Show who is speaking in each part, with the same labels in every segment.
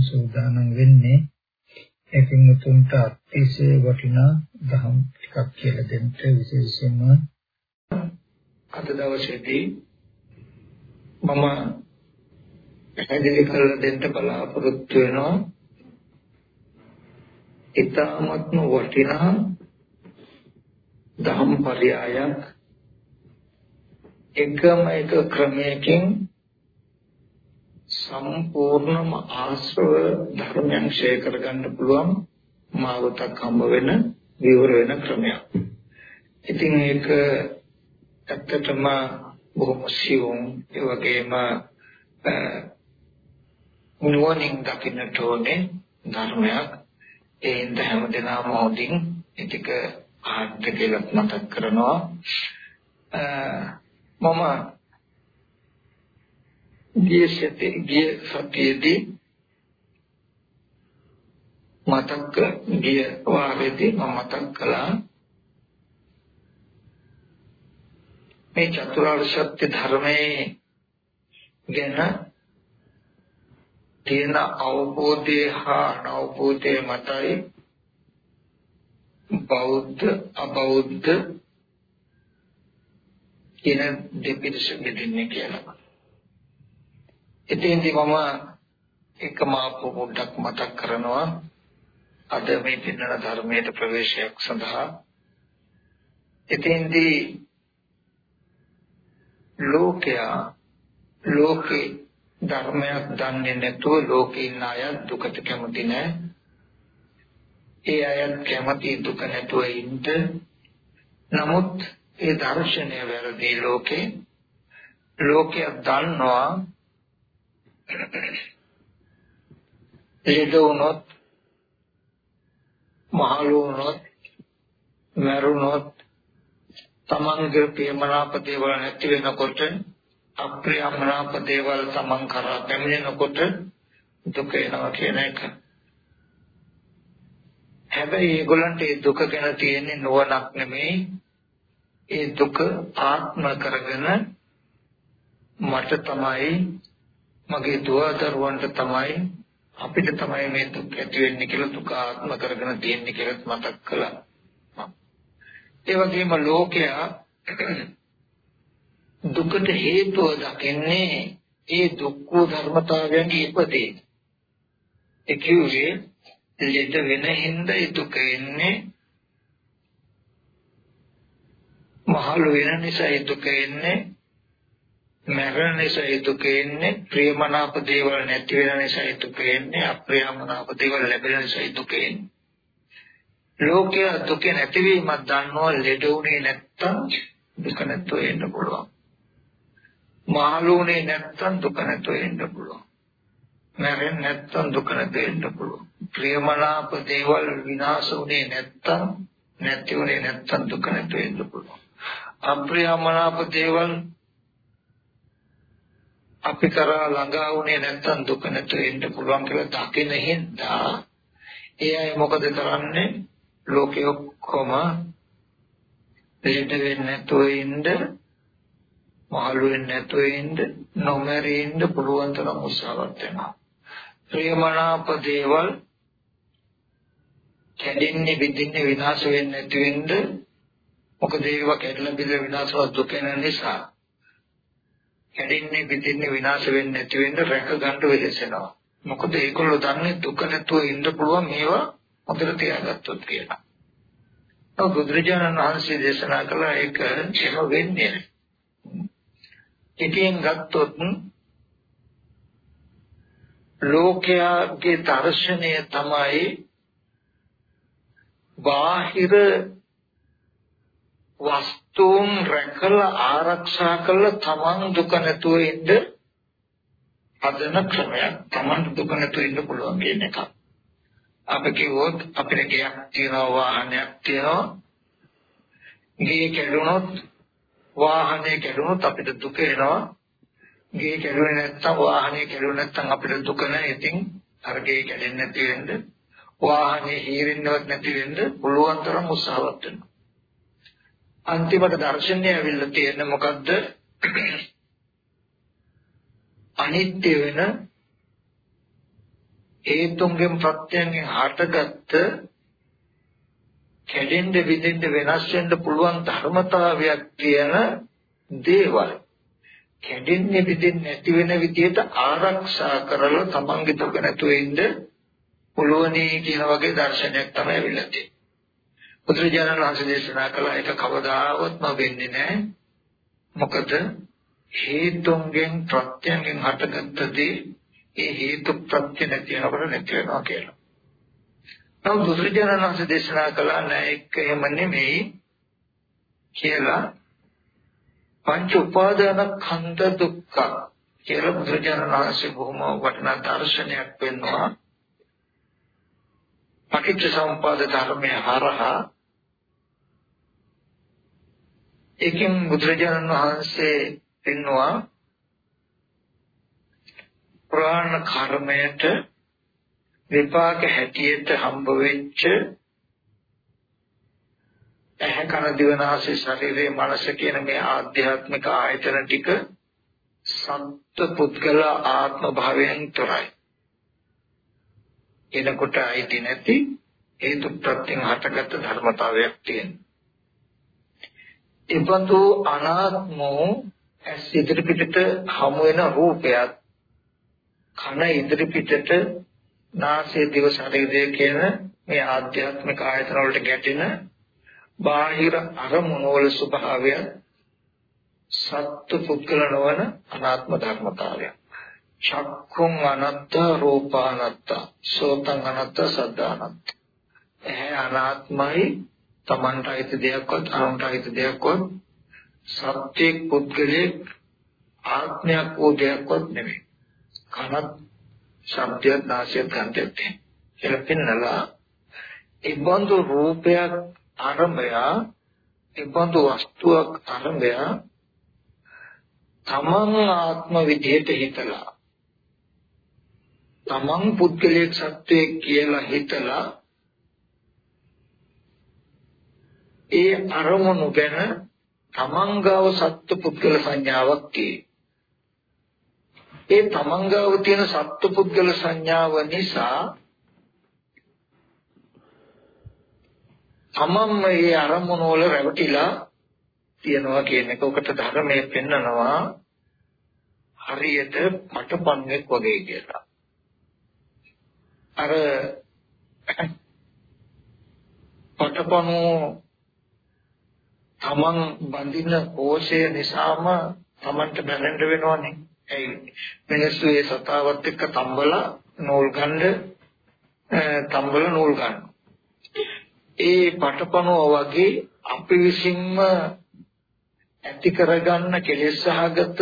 Speaker 1: සූදානම් වෙන්නේ. ඒකින් උතුම්ට අතිශය වටිනා දහම් ටිකක් කියලා දෙන්න විශේෂයෙන්ම
Speaker 2: අද දවසේදී මම පැහැදිලි කරලා දෙන්න බලාපොරොත්තු වෙනවා. ඊ타ත්ම වටිනා දහම් පරයයක් එකම එක ක්‍රමයකින් සම්පූර්ණම ආශ්‍රව ධර්මයන් ෂේ කරගන්න පුළුවන් මාවතක් හම්බ වෙන විවර වෙන ක්‍රමයක්. ඉතින් ඒක ඇත්තටම බොහොම සියුම් ඒ වගේම නුවණින් දකින්නට ඕනේ ධර්මයක්. ඒ හින්ද හැමදෙනාම හොඳින් ටික ආර්ථ කියලා මතක් කරනවා. මම ගිය සතියේ ගිය සතියේදී මතක් ගිය වාරයේදී මම මතක් කළා මේ චතුරාර්ය සත්‍ය ධර්මයේ ගැන තියෙන අවබෝධය හා අනවබෝධය මතයි බෞද්ධ අබෞද්ධ කියන දෙපිරිස බෙදෙන්නේ කියලා. එතෙන්දී මම එකම පොඩ්ඩක් මතක් කරනවා අද මේ පින්නන ධර්මයට ප්‍රවේශයක් සඳහා එතෙන්දී ලෝකයා ලෝකේ ධර්මයක් දන්නේ නැතුව ලෝකේ ඉන්න අය දුකට කැමති නැහැ. ඒ අය කැමති දුක නැතුව ඉන්න. නමුත් ඒ දර්ශනය වැරදි ලෝකේ ලෝකයා දන්නවා ලෙඩ වුණොත් මහලු වුණොත් මරුණොත් තමන්ගේ ප්‍රියමනාප දේවල් නැති වෙනකොට අප්‍රියමනාප දේවල් තමන් කරා පැමිණෙනකොට දුක එනවා කියන එක. හැබැයි ඒගොල්ලන්ට ඒ දුක ගැන තියෙන්නේ නුවණක් නෙමෙයි. ඒ දුක ආත්ම කරගෙන මට තමයි මගේ දුව දරුවන්ට තමයි අපිට තමයි මේ දුක් ඇති වෙන්නේ කියලා දුක ආත්ම කරගෙන තියෙන්නේ කියලා මතක් කළා. ඒ වගේම ලෝකයා දුකට හේතුව දකින්නේ ඒ දුක්ඛ ධර්මතාවයන්ගේ ඉපදේ. ඒ කිව්වේ ලෙඩ වෙන හින්දා ඒ දුක එන්නේ මහලු වෙන නිසා ඒ දුක එන්නේ මරණ නිසා ඒ දුක එන්නේ ප්‍රියමනාප දේවල් නැති වෙන නිසා ඒ දුක එන්නේ අප්‍රියමනාප දේවල් ලැබෙන නිසා ඒ දුක එන්නේ ලෝකයේ දුක නැතිවීමක් දන්නවා ලෙඩ උනේ නැත්තම් දුක නැතුව එන්න පුළුවන්. මහලුනේ නැත්තම් දුක නැතුව එන්න පුළුවන්. මරණ නැත්තම් දුක නැතුව එන්න පුළුවන්. ප්‍රියමනාප දේවල් විනාශ උනේ නැත්තම් නැති උනේ නැත්තම් දුක නැතුව එන්න පුළුවන්. අප්‍රියමනාප දේවල් අපි කරා ළඟා වුණේ නැත්තම් දුක නැතුව ඉන්න පුළුවන් කියලා දකින හින්දා ඒ අය මොකද කරන්නේ? ලෝකෙ ඔක්කොම දෙයට වෙන්නේ නැතුව ඉන්න මහලු වෙන්නේ නැතුව ඉන්න නොමරී ඉන්න පුළුවන් තරම් උත්සාහවත් වෙනවා. ප්‍රියමනාප දේවල් කැඩෙන්නේ බිඳින්නේ විනාශ වෙන්නේ නැති වෙන්න මොකද ඒවා කැඩලා බිඳලා විනාශවත් දුක නිසා කැඩෙන්නේ පිටින්නේ විනාශ වෙන්නේ නැති වෙන්න රැක ගන්න වෙලසනවා. මොකද ඒගොල්ලෝ දන්නේ දුක නැතුව ඉන්න පුළුවන් මේවා හොඳට තියාගත්තොත් කියලා. ඔව් බුදුරජාණන් වහන්සේ දේශනා කළ එක එහෙම වෙන්නේ නැහැ. ඉතින් ගත්තොත් ලෝකයාගේ දර්ශනය තමයි බාහිර වස්තුන් රැකලා ආරක්ෂා කරලා තමන් දුක නැතුව ඉන්න හදන ක්‍රමයක්. තමන් දුක නැතුව ඉන්න පුළුවන් කියන එක. අපි කිව්වොත් අපිට ගයක් තියෙනවා වාහනයක් තියෙනවා. ගේ කැඩුනොත් වාහනේ කැඩුනොත් අපිට දුක එනවා. ගේ කැඩුනේ නැත්නම් වාහනේ කැඩුනේ නැත්නම් අපිට දුක නැහැ. ඉතින් අර ගේ කැඩෙන්නේ නැති වෙන්න වාහනේ හීරෙන්නවත් නැති වෙන්න පුළුවන් තරම් උත්සාහවත් වෙනවා. අන්තිමට දර්ශනය ඇවිල්ලා තියෙන්නේ මොකද්ද? අනිත්‍ය වෙන හේතුන්ගෙන් ප්‍රත්‍යයෙන් හටගත්ත කැඩෙන්න විදින්න වෙනස් වෙන්න පුළුවන් ධර්මතාවයක් තියෙන දේවල් කැඩෙන්නේ විදින්න නැති වෙන විදිහට ආරක්ෂා කරලා තමන්ගේ දුක නැතුව ඉන්න පුළුවනි කියන වගේ දර්ශනයක් තමයි අවිල්ලා තියෙන්නේ. බුදුරජාණන් වහන්සේ දේශනා කළ එක කවදාවත්ම වෙන්නේ නැහැ. මොකද හේතුන්ගෙන් ප්‍රත්‍යයෙන් හටගත්තදී ඒ හේතු ප්‍රත්‍ය නැති වෙනකොට නැති වෙනවා කියලා. නමුත් බුදුරජාණන් වහන්සේ දේශනා කළා නෑ ඒක එහෙම නෙමෙයි කියලා පංච උපාදාන ඛණ්ඩ දුක්ඛ කියලා බුදුරජාණන් වහන්සේ බොහොම වටිනා දර්ශනයක් වෙනවා. පටිච්ච සමුප්පාද ධර්මයේ හරහා ඒකෙන් බුදුරජාණන් වහන්සේ පෙන්නවා ප්‍රාණ කර්මයට විපාක හැටියට හම්බ වෙච්ච ඇහැ කන දිවනාසය ශරීරයේ මනස කියන මේ ආධ්‍යාත්මික ආයතන ටික සත්ත්ව පුද්ගල ආත්ම භාවයෙන් තොරයි. එනකොට අයිති නැති හේතු ප්‍රත්‍යයෙන් හටගත් ධර්මතාවයක් තියෙනවා. එබඳු අනාත්මෝ ඇස් ඉදිරි පිටට හමු වෙන රූපයක් කන ඉදිරි පිටට නාසය දිව ශරීරය කියන මේ ආධ්‍යාත්මික ආයතන වලට ගැටෙන බාහිර අරමුණු වල ස්වභාවය සත්ත්ව පුද්ගල නොවන අනාත්ම ධර්මතාවය. චක්කුං අනත්ත රූපානත්ත සෝතං අනත්ත සද්ධානත්ත. එහේ අනාත්මයි තමන්ට අයිති දෙයක්වත් අනුන්ට අයිති දෙයක්වත් සත්‍යයක් පුද්ගලයෙක් ආත්මයක් වූ දෙයක්වත් නෙමෙයි. කනත් ශබ්දයක් නාසයක් ගන්ධයක් කියලා පෙන්නලා ඒ බඳු රූපයක් ආරම්භය ඒ බඳු වස්තුවක් ආරම්භය තමන් ආත්ම විදිහට හිතලා තමන් පුද්ගලයෙක් සත්වයෙක් කියලා හිතලා ඒ අරමුණු ගැන තමන් ගාව සත්ව පුද්ගල සංඥාවක් තියෙයි. ඒ තමන් ගාව තියෙන සත්ව පුද්ගල සංඥාව නිසා තමන් මේ අරමුණු වල රැවටිලා තියනවා කියන එක ඔකට ධර්මයේ පෙන්නනවා හරියට මටපන්නෙක් වගේ කියලා. අර පටපණු තමන් බඳින කෝෂය නිසාම තමන්ට බැලෙන්න වෙනවනේ. ඒ මිනිස්සු ඒ සතාවත් එක්ක තම්බලා නූල් ගන්න තම්බල නූල් ගන්න. ඒ පටපණුව වගේ අපි විසින්ම ඇති කරගන්න කෙලෙස් සහගත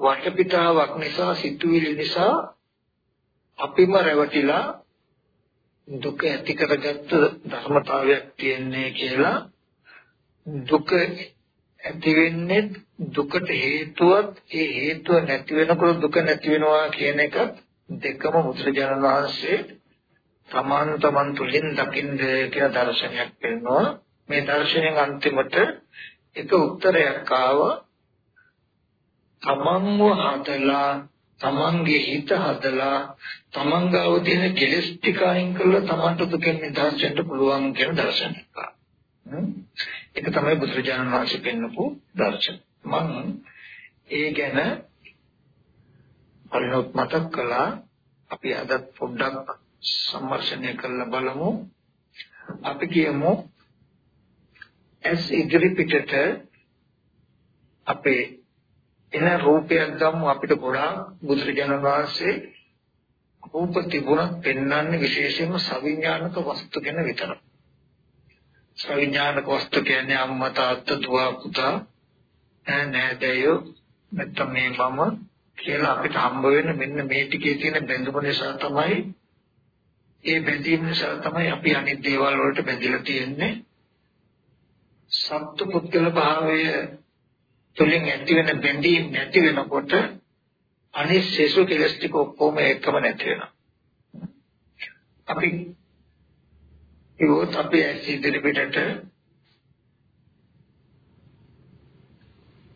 Speaker 2: වටපිටාවක් නිසා සිතුවිලි නිසා අපිම රැවටිලා දුක ඇති කරගත්ත ධර්මතාවයක් තියන්නේ කියලා දුක ඇති වෙන්නේ දුකට හේතුවත් ඒ හේතුව නැති වෙනකොට දුක නැති වෙනවා කියන එක දෙකම මුද්‍රජනන වහන්සේ තමන් තමන් තුළින් දකින්න කියන දර්ශනයක් වෙනවා මේ දර්ශනයෙන් අන්තිමට එක උත්තරයක් ආවා තමන්ව හදලා තමන්ගේ හිත හදලා තමන් ගාව තියෙන කෙලෙස් ටික අයින් කරලා තමන්ට දුකෙන් නිදහස් වෙන්න පුළුවන් කියන දර්ශනයක්. ඒක තමයි බුදුරජාණන් වහන්සේ පෙන්නපු දර්ශන. මම ඒ ගැන පරිණොත් මතක් කළා අපි අද පොඩ්ඩක් සම්මර්ෂණය කරලා බලමු. අපි කියමු ඇස් ඉදිරි පිටට අපේ එන රූපයක් ගමු අපිට ගොඩාක් බුදුරජාණන් වහන්සේ රූප තිබුණත් පෙන්වන්නේ විශේෂයෙන්ම සවිඥානික වස්තු ගැන විතරයි. සවිඥානික වස්තු කියන්නේ අම්මා තාත්තා දුව පුතා. නෑදෑයෝ නැත්නම් මේ මම කියලා අපිට හම්බ වෙන මෙන්න මේ ටිකේ තියෙන බැඳුම නිසා තමයි ඒ බැඳීම නිසා තමයි අපි අනිත් දේවල් වලට බැඳිලා තියෙන්නේ. සත්තු පුද්ගල භාවය තුලින් ඇති වෙන බැඳීම් නැති වෙනකොට අනිත් සේසු කෙලස් ටික ඔක්කොම එකම නැති වෙනවා. අපි ඒවත් අපි ඇස් ඉදිරි පිටට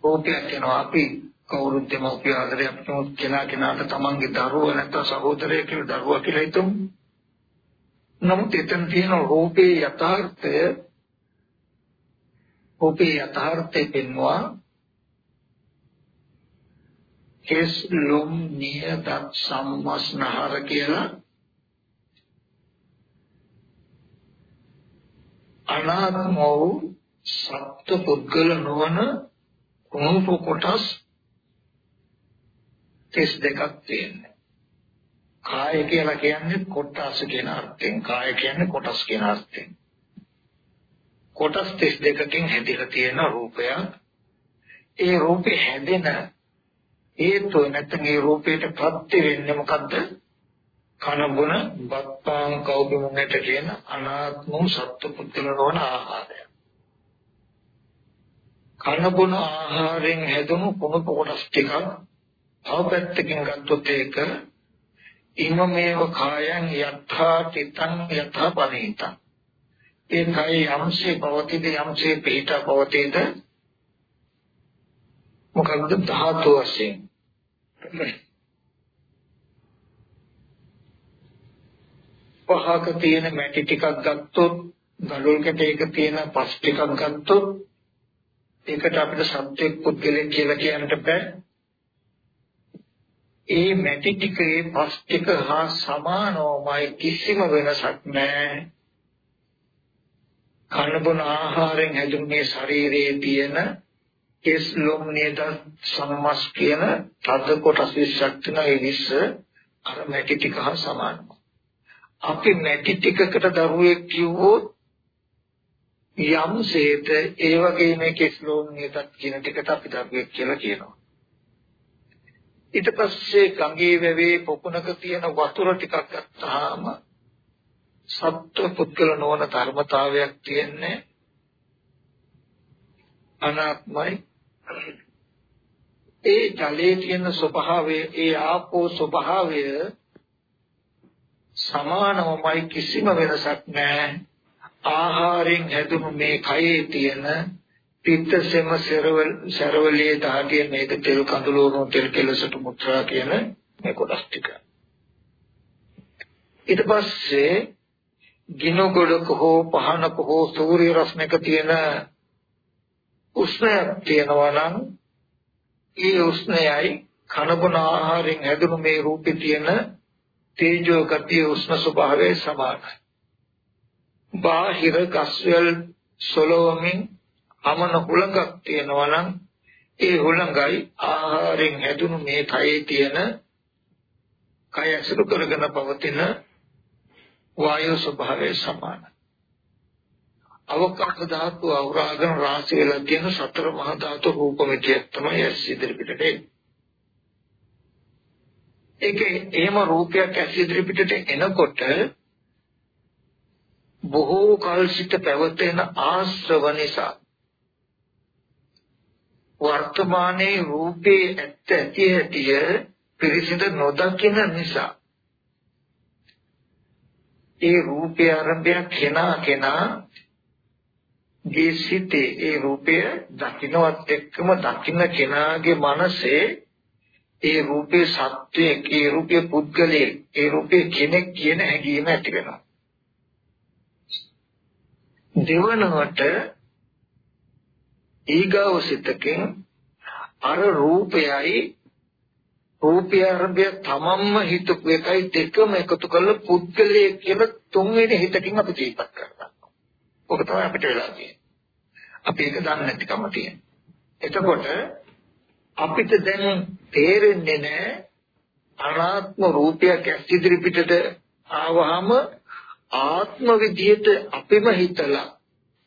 Speaker 2: ඕකයක් යනවා අපි කවුරුත් දෙමව්පිය ආදරේ අපිට කෙනා කෙනාට තමන්ගේ දරුවා නැත්නම් සහෝදරයෙක් කියලා දරුවා කියලා හිතමු. නමුත් එතන තියෙන රූපේ යථාර්ථය රූපේ යථාර්ථය පෙන්වුවා කෙස් ලොම් නියදත් සම්මස්නහර කියලා අනාත්ම වූ සත්ව පුද්ගල නොවන රූප කොටස් 32ක් තියෙනවා. කාය කියලා කියන්නේ කොටස් කියන අර්ථයෙන් කාය කියන්නේ කොටස් කියන අර්ථයෙන්. කොටස් 32කින් හැදිලා තියෙන රූපයක්. ඒ රූපේ හැදෙන හේතුව නැත්නම් ඒ රූපයට ප්‍රත්‍ය වෙන්නේ මොකද්ද? කන බොන බත්පාන් කවුබුමුන්නට කියන අනාත්ම සත්පුද්ගල නොවන ආහාරය. කන බොන ආහාරයෙන් හැදුණු කුණප කොටස් ටිකක් තව පැත්තකින් ගත්තොත් ඒක ඉමමේව කායං යත්තා තිතං යත්තා පරිහිතං ඒ කයි යම්සේ පවතිද යම්සේ පිට පවතිද? මොකක්ද ධාතු වශයෙන්? පහක තියෙන මැටි ටිකක් ගත්තොත් ගඩොල් කැටයක තියෙන පස් ටිකක් ගත්තොත් ඒකට අපිට සත්‍යයක් පුද්ගලෙක් කියලා කියන්නට බෑ. ඒ මැටි ටිකේ පස් ටික හා සමානවමයි කිසිම වෙනසක් නැහැ කනබුන ආහාරයෙන් හැදුණු මේ ශරීරයේ තියෙන කෙස් ලොම් නේද සමමස් කියන තද කොටස් 20ක් තියෙන ඒ 20 අර මැටි ටික හා සමානයි අපි මැටි ටිකකට දරුවෙක් කිව්වොත් යම්සේත ඒ වගේ මේ කෙස්ලෝම් නියතත් කියන ටිකට අපි දරුවෙක් කියලා කියනවා. ඊට පස්සේ ගංගේ වැවේ පොකුණක තියෙන වතුර ටිකක් ගත්තාම සත්ව පුද්ගල නොවන ධර්මතාවයක් තියෙන්නේ අනාත්මයි ඒ ජලයේ තියෙන ස්වභාවය ඒ ආපෝ ස්වභාවය සමානවමයි කිසිම වෙනසක් නැහැ. ආහාරයෙන් හැදුණු මේ කයේ තියෙන පිත්තසෙම සරවල සරවලේ දාගේ මේක තෙල් කඳුළු වුණු තෙල් කෙලසට මුත්‍රා කියන මේ කොටස් ටික. ඊට පස්සේ ගිනු ගොඩක හෝ පහනක හෝ සූර්ය රශ්මියක තියෙන උෂ්ණයක් තියෙනවා නම් ඒ උෂ්ණයයි කනබුන ආහාරයෙන් හැදුණු මේ රූපේ තියෙන තේජෝ ගතිය උෂ්ණ ස්වභාවය සමානයි. බාහිර ගස්වල සොලවමින් අමන හුලඟක් තියෙනවා නම් ඒ හුලඟයි ආහාරයෙන් හැදුණු මේ කයේ තියෙන කය ඇසුරු කරගෙන පවතින වායු ස්වභාවය සමානයි. අවකාශ ධාතු අවරාගන රාශි වෙලා තියෙන සතර මහා ධාතු රූපමිතිය තමයි ඇස් ඉදිරිපිටට එන්නේ. ඒකේ එහෙම රූපයක් ඇස් ඉදිරි පිටට එනකොට බොහෝ කල් සිට පැවතෙන ආශ්‍රව නිසා වර්තමානයේ රූපේ ඇත්ත ඇති හැටිය පිරිසිඳ නොදකින නිසා ඒ රූපය ආරම්භය කෙනා කෙනා ගේ සිටේ ඒ රූපය දකින්නවත් එක්කම දකින්න කෙනාගේ මනසේ ඒ රූපේ සත්වයේ ඒ රූපේ පුද්ගලයේ ඒ රූපේ කෙනෙක් කියන හැඟීම ඇති වෙනවා දෙවනවට ඊගව සිතකින් අර රූපයයි රූපය අරබය තමන්ම හිතපු එකයි දෙකම එකතු කරලා පුද්ගලයේ කියන තුන්වෙනි හිතකින් අපි දීපත් කරනවා. ඔක තමයි අපිට වෙලා තියෙන්නේ. අපි ඒක දන්නේ නැතිකම තියෙන. එතකොට අපිට දැන් තේරෙන්නේ නැහැ අනාත්ම රූපයක් ඇස් ඉදිරි පිටට ආවහම ආත්ම විදියට අපිම හිතලා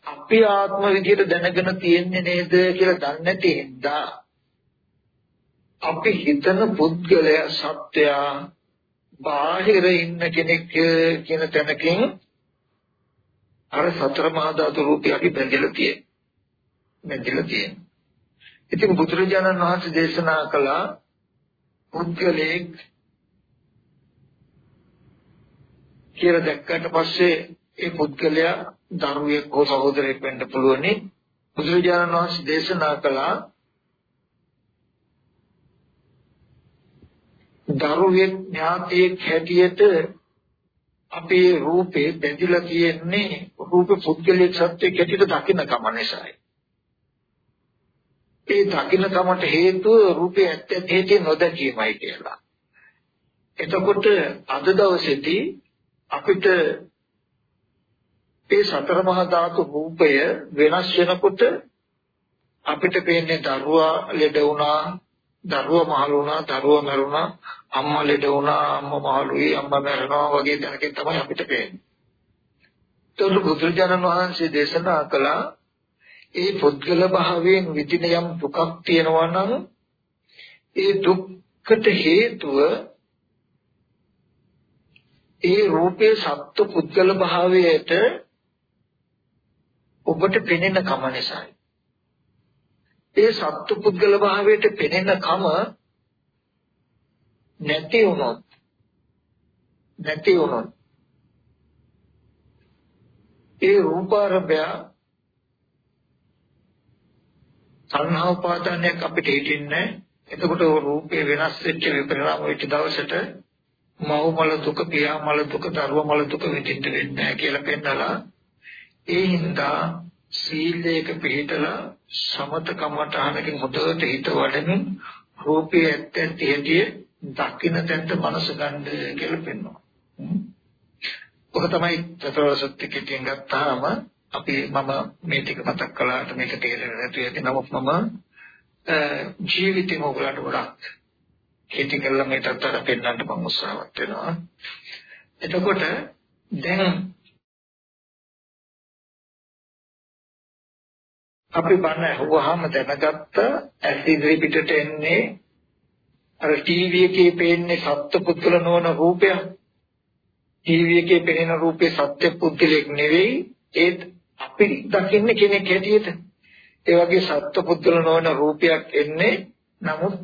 Speaker 2: අපි ආත්ම විදියට දැනගෙන තියෙන්නේ නේද කියලා දන්නේ නැති හින්දා අපි හිතන පුද්ගලයා සත්‍යයා බාහිර ඉන්න කෙනෙක් කියන තැනකින් අර සතර මහා ධාතු රූපය අපි බැඳලා තියෙන්නේ. බැඳලා තියෙන්නේ. ඉතින් බුදුරජාණන් වහන්සේ දේශනා කළා පුද්ගලයෙක් කියලා දැක්කට පස්සේ ඒ පුද්ගලයා දරුවෙක් හෝ සහෝදරයෙක් වෙන්න පුළුවනි. බුදුරජාණන් වහන්සේ දේශනා කළා දරුවෙක් ඥාතියෙක් හැටියට අපේ රූපේ බැඳිලා තියෙන්නේ රූප පුද්ගලික සත්‍යයක් හැටියට දකින්න කම නිසායි. ඒ දකින්න කමට හේතුව රූපේ ඇත්ත ඇති නොදැකීමයි කියලා. එතකොට අද දවසේදී අපිට මේ සතර මහා ධාතු රූපය වෙනස් වෙනකොට අපිට පේන්නේ දරුවා ලෙඩ වුණා දරුවා මහලු වුණා දරුවා මරුණා අම්මා ලෙඩ වුණා අම්මා මහලුයි අම්මා මැරෙනවා වගේ දැනකින් තමයි අපිට පේන්නේ. ඒතකොට බුදුරජාණන් වහන්සේ දේශනා කළා ඒ පුද්ගල භාවයෙන් විඳින යම් දුකක් තියෙනවා නම් ඒ දුක්කට හේතුව ඒ රූපේ සත්ව පුද්ගල භාවයට ඔබට පෙනෙන කම නිසායි. ඒ සත්ව පුද්ගල භාවයට පෙනෙන කම නැති වුණොත් නැති වුණොත් ඒ රූපාරභය සංහා උපාදානයක් අපිට හිටින්නේ එතකොට රූපේ වෙනස් වෙච්ච විපරිණාම වෙච්ච දවසට මව මල දුක පියා මල දුක දරුවා මල දුක විඳින්න වෙන්නේ කියලා පෙන්නලා ඒ හින්දා සීලයක පිළිතලා සමත කමඨහනකින් හොඳට හිත වඩමින් රූපේ ඇත්ත ඇති හැටි දකින්න තැනට මනස ගන්න කියලා පෙන්වනවා. ඔක තමයි චතුරාර්ය සත්‍ය කිටියෙන් ගත්තාම අපි මම මේ ටික මතක් කළාට මේක තේරෙන්නේ නැතු ඇති නමුත් මම ජීවිතේම ඔයගලට ගොඩක් කෙටි කළා මේකට අතර පෙන්නන්න මම උත්සාහවත් වෙනවා. එතකොට දැන් අපි බණ අහුවාම දැනගත්ත ඇස් ඉදිරි පිටට එන්නේ අර ටීවී එකේ පේන්නේ සත්ත්ව පුද්ගල නොවන රූපය. ටීවී එකේ පෙනෙන රූපේ සත්‍ය පුද්ගලෙක් නෙවෙයි ඒත් අපි දකින්නේ කෙනෙක් හැටියට. ඒ වගේ සත්ත්ව පුද්ගල නොවන රූපයක් එන්නේ නමුත්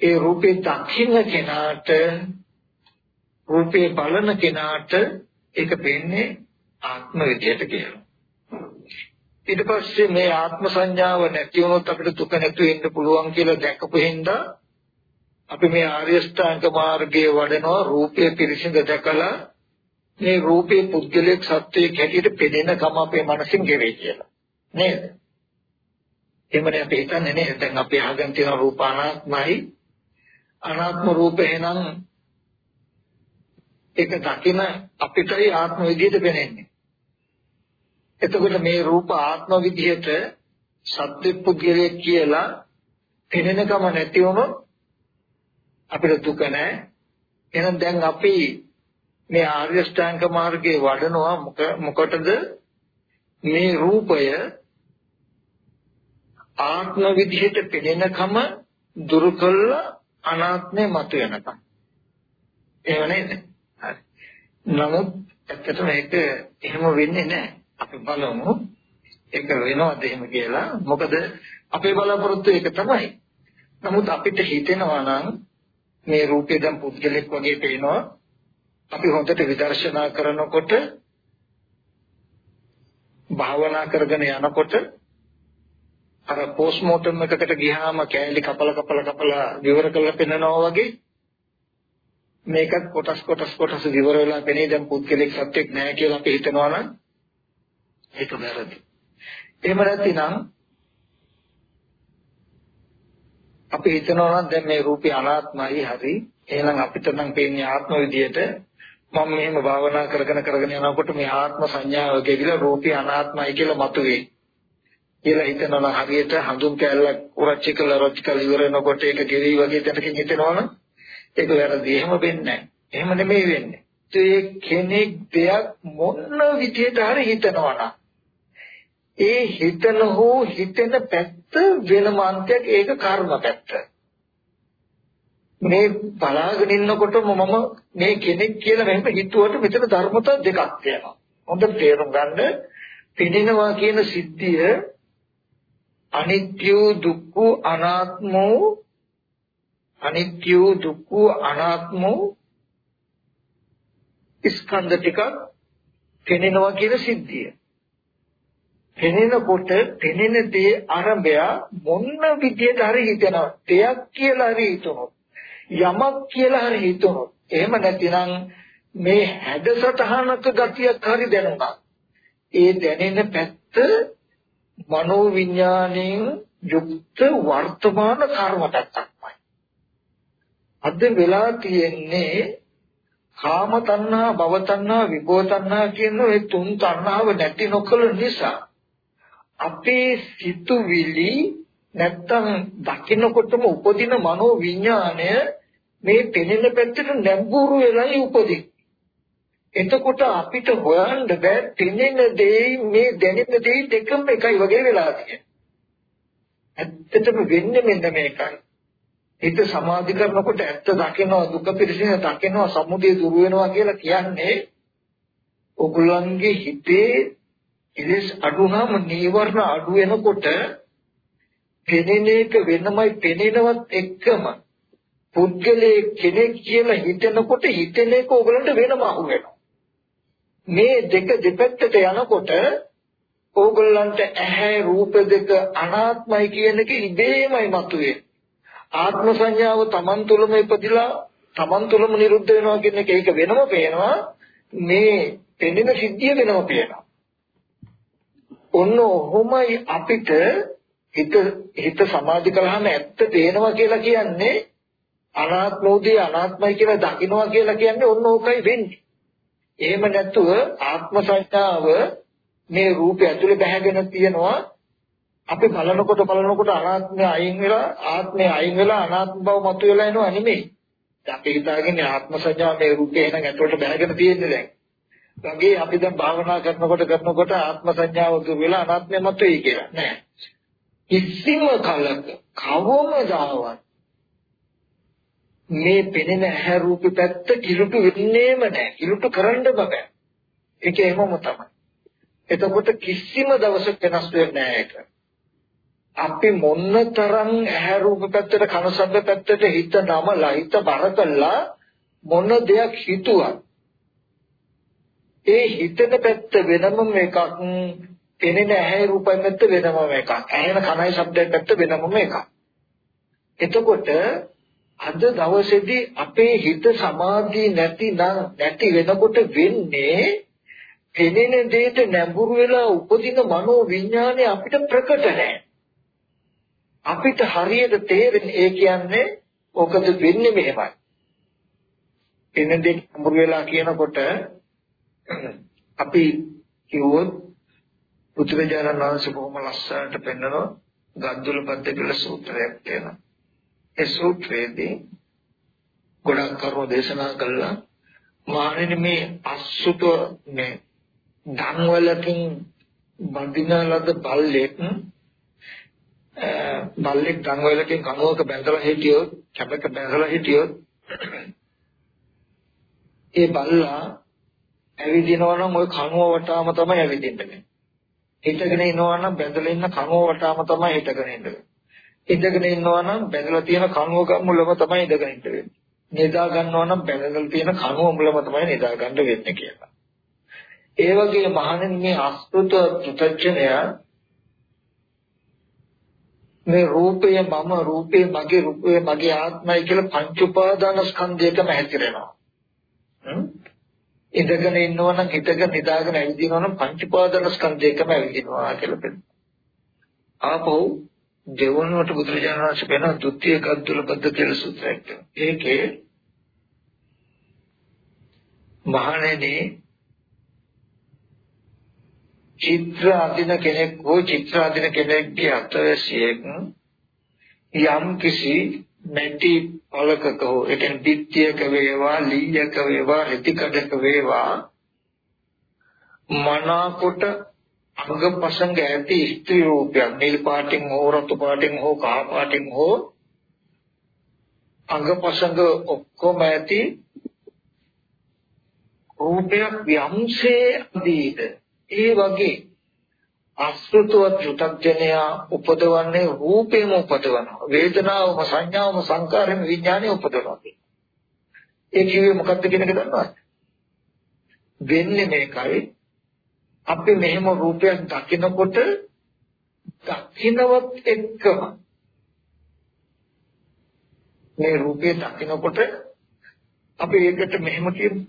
Speaker 2: ඒ රූපේ දකින්න කෙනාට රූපේ බලන කෙනාට ඒක පේන්නේ ආත්ම විදියට කියලා. ඊට පස්සේ මේ ආත්ම සංඥාව නැති වුණොත් අපිට දුක නැතු වෙන්න පුළුවන් කියලා දැකපු හින්දා අපි මේ ආර්ය ශ්‍රාංක මාර්ගයේ වඩනවා රූපය පිරිසිඳ දැකලා මේ රූපේ පුද්ගලික සත්වයේ හැටියට පෙනෙන කම අපේ මනසින් ගෙවේ කියලා නේද? එහෙමනේ අපි හිතන්නේ නේද? දැන් අපි අහගෙන තියෙන රූප අනාත්මයි අනාත්ම රූප එහෙනම් ඒක දකින අපිටයි ආත්ම විදිහට පෙනෙන්නේ. එතකොට මේ රූප ආත්ම විදිහට සත්‍ය පුද්ගලයෙක් කියලා පෙනෙනකම නැති වුණොත් අපිට දුක නැහැ. එහෙනම් දැන් අපි මේ ආර්ය ශ්‍රාංක මාර්ගයේ වඩනවා මොකටද? මේ රූපය ආත්ම විදිහට පෙනෙනකම දුරු කළා අනාත්මේ මතුවෙනකම්. එහෙම නේද? හරි. නමුත් ඇත්තටම ඒක එහෙම වෙන්නේ නැහැ. අපි බලමු ඒක වෙනවද එහෙම කියලා. මොකද අපේ බලාපොරොත්තු ඒක තමයි. නමුත් අපිට හිතෙනවා නම් මේ රූපේ දැන් පුද්ගලෙක් වගේ පේනවා. අපි හොඳට විදර්ශනා කරනකොට භාවනා කරගෙන යනකොට අර පෝස්ට්මෝටම් එකකට ගියාම කෑලි කපල කපල කපල විවර කරලා පෙන්නනවා වගේ මේකත් කොටස් කොටස් කොටස් විවර වෙලා පෙනේ දැන් පුද්ගලික සත්‍යක් නැහැ කියලා අපි හිතනවා නම් ඒක වැරදි. එහෙම නැතිනම් අපි හිතනවා නම් දැන් මේ රූපේ අනාත්මයි හරි එහෙනම් අපිට නම් පේන්නේ ආත්ම විදියට මම මෙහෙම භාවනා කරගෙන කරගෙන යනකොට මේ ආත්ම සංඥාව ගෙවිලා රූපේ අනාත්මයි කියලා මතුවේ. කියලා හිතනවා හරියට හඳුන් කැල්ලක් උරච්චි කළා රොච්චි කළා ඉවර වෙනකොට ඒක ගෙවි වගේ තැනකින් හිතනවනම් ඒක වැරදි. එහෙම වෙන්නේ නැහැ. එහෙම නෙමෙයි වෙන්නේ. ඒ කෙනෙක් දෙයක් මොන විදියට හරි හිතනවා ඒ හිතන හෝ හිතෙන පැත්ත වෙනම අන්තයක් ඒක කර්ම පැත්ත. මේ බලාගෙන ඉන්නකොටම මම මේ කෙනෙක් කියලා මෙහෙම හිතුවට මෙතන ධර්මතා දෙකක් තියෙනවා. හොඳට තේරුම් ගන්න පිනිනවා කියන සිද්ධිය අනිත්‍ය දුක්ඛ අනාත්ම අනිත්‍ය දුක්ඛ අනාත්ම ස්කන්ධ ටිකක් පෙනෙනවා කියන සිද්ධිය. පෙනෙනකොට පෙනෙන දේ අරඹය මොන විදියට හරි හිතනවා. දෙයක් කියලා හරි හිතනවා. යමක් කියලා හරි හිතනවා. එහෙම නැතිනම් මේ හැඩසටහනක ගතියක් හරි දැනුණා. ඒ දැනෙන පැත්ත මනෝ විඥාණයෙන් යුක්ත වර්තමාන කර්ම පැත්තක්මයි. අද වෙලා තියෙන්නේ කාම තණ්හා, භව තණ්හා, විභව තණ්හා කියන මේ තුන් තණ්හාව නැති නොකළ නිසා අපේ සිතුවිලි නැත්තම් දකින්නකොටම උපදින මනෝ විඥාණය මේ පෙනෙන පැත්තට නැඹුරු වෙලායි උපදින. එතකොට අපිට හොයන්න බෑ පෙනෙන දේ මේ දැනෙන දේ දෙකම එකයි වගේ වෙලා තියෙන්නේ. ඇත්තටම වෙන්නේ මෙන්න මේකයි. හිත සමාධි කරනකොට ඇත්ත දකිනවා දුක පිරිසින දකිනවා සමුදය දුර වෙනවා කියලා කියන්නේ ඔගොල්ලන්ගේ හිතේ ඉලස් අඩුනම නීවරණ අඩු වෙනකොට පෙනෙන එක වෙනමයි පෙනෙනවත් එක්කම පුද්ගලයේ කෙනෙක් කියලා හිතනකොට හිතෙන එක ඕගලන්ට වෙනම අහු වෙනවා. මේ දෙක දෙපැත්තට යනකොට ඕගොල්ලන්ට ඇහැ රූප දෙක අනාත්මයි කියන එක ඉබේමයි මතුවේ. ආත්ම සංඥාව Taman තුලම ඉපදිලා Taman තුලම නිරුද්ධ වෙනවා කියන එක ඒක වෙනම පේනවා. මේ පෙනෙන සිද්ධිය වෙනම පේනවා. ඔන්න ඔහොමයි අපිට හිත හිත සමාධි කරාම ඇත්ත පේනවා කියලා කියන්නේ අනාත්මෝදී අනාත්මයි කියලා දකින්නවා කියලා කියන්නේ ඔන්න ඕකයි වෙන්නේ. එහෙම නැතුව ආත්ම සංඥාව මේ රූපය ඇතුලේ බැහැගෙන තියෙනවා අපි බලනකොට බලනකොට අනාත්මය අයින් වෙලා ආත්මය අයින් වෙලා අනාත්ම බව මතුවලා එනවා නෙමෙයි. අපි හිතාගෙන ආත්ම සංඥාව මේ රූපේ එහෙනම් ඇතුලට බැහැගෙන තියෙන්නේ දැන්. වගේ අපි දැන් භාවනා කරනකොට කරනකොට ආත්ම සංඥාව දුර වෙලා අනාත්මය මතුවයි කියලා. නෑ. කිසිම කලක කවමදාවත් මේ පෙනෙන ඇහැ රූපේ පැත්ත කිලුටු වෙන්නේම නැහැ. කිලුටු කරන්න බෑ. ඒක එහෙමම තමයි. එතකොට කිසිම දවසක වෙනස් වෙන්නේ නැහැ ඒක. අපි මොන්නතරම් ඇහැ රූප පැත්තට කන ශබ්ද පැත්තට හිත නමලා හිත බර කළා මොන දෙයක් හිතුවත් ඒ හිතන පැත්ත වෙනම එකක් පෙනෙන ඇහැ රූපයි පැත්ත වෙනම එකක් ඇහෙන කනයි ශබ්දයි පැත්ත වෙනම එකක් එතකොට අද දවසේදී අපේ හිත සමාධිය නැතිනම් නැති වෙනකොට වෙන්නේ පෙනෙන දෙයට නැඹුරු වෙලා උපදින මනෝ විඥානය අපිට ප්‍රකට නැහැ. අපිට හරියට තේරෙන්නේ ඒ කියන්නේ ඔකද වෙන්නේ මෙහෙමයි. පෙනෙන දෙයට නැඹුරු වෙලා කියනකොට අපි කිව්වොත් පුත්‍රජානන් වහන්සේ බොහොම ලස්සනට පෙන්නනවා ගද්දුල පද්ද කියලා සූත්‍රයක් තියෙනවා. ඒ සූත්‍රයේදී ගොඩක් කරුණු දේශනා කළා මානෙනි මේ අසුත මේ ධම්වලකින් බඳින ලද බල්ලෙක් බල්ලෙක් ධම්වලකින් කනුවක බැඳලා හිටියොත් කැපක බැඳලා හිටියොත් ඒ බල්ලා ඇවිදිනවා නම් ওই කනුව වටාම තමයි ඇවිදින්නේ. හිටගෙන ඉනවා නම් බැඳලා ඉන්න කනුව වටාම තමයි හිටගෙන ඉන්නේ. ඉඳගෙන ඉන්නවා නම් බැඳලා තියෙන කණුව මුලම තමයි ඉඳගෙන ඉන්න වෙන්නේ. නිදා ගන්නවා නම් බැඳලා තියෙන කණුව මුලම තමයි නිදා ගන්න වෙන්නේ කියලා. ඒ වගේ මහණෙනි මේ අස්තුත පුතඥය මේ රූපය මම රූපේ මගේ රූපේ මගේ ආත්මයි කියලා පංච උපාදාන ස්කන්ධයකම හැතිරෙනවා. ඉඳගෙන ඉන්නවා නම් හිතගෙන නිදාගෙන ඇවිදිනවා නම් පංච උපාදාන ස්කන්ධයකම ඇවිදිනවා කියලා පෙන්නනවා. ආපහු දෙවනුවට බුදුරජාණන් වහන්සේ වෙන ဒုတိ ය කද්දුලපද්ද කියලා සූත්‍රයක් තියෙනවා. ඒකේ මහණෙනි චිත්‍ර අදින කෙනෙක් හෝ චිත්‍ර අදින කෙනෙක්ගේ අතවැසියෙක් යම් කිසි නැටි පලකක හෝ ඒ කියන්නේ පිටියක වේවා ලීයක වේවා රෙතිකඩක වේවා මනාකොට අංග පසංග ඇති ස්ත්‍රී රූපයක් නිල් පාටින් හෝ රතු පාටින් හෝ කහ පාටින් හෝ අංග පසංග ඔක්කොම ඇති රූපයක් යම්සේ අදීද ඒ වගේ අසෘතවත් චුතඥයා උපදවන්නේ රූපේම උපදවනවා. වේදනාවම සංඥාවම සංකාරෙම විඥානය උපදවනවා. ඒ කිව්වේ මොකක්ද කියන එක දන්නවද? වෙන්නේ මේකයි අපි මෙහෙම රූපයක් දකිනකොට දකින්නවත් එක්කම මේ රූපය දකිනකොට අපි ඒකට මෙහෙම කියමු.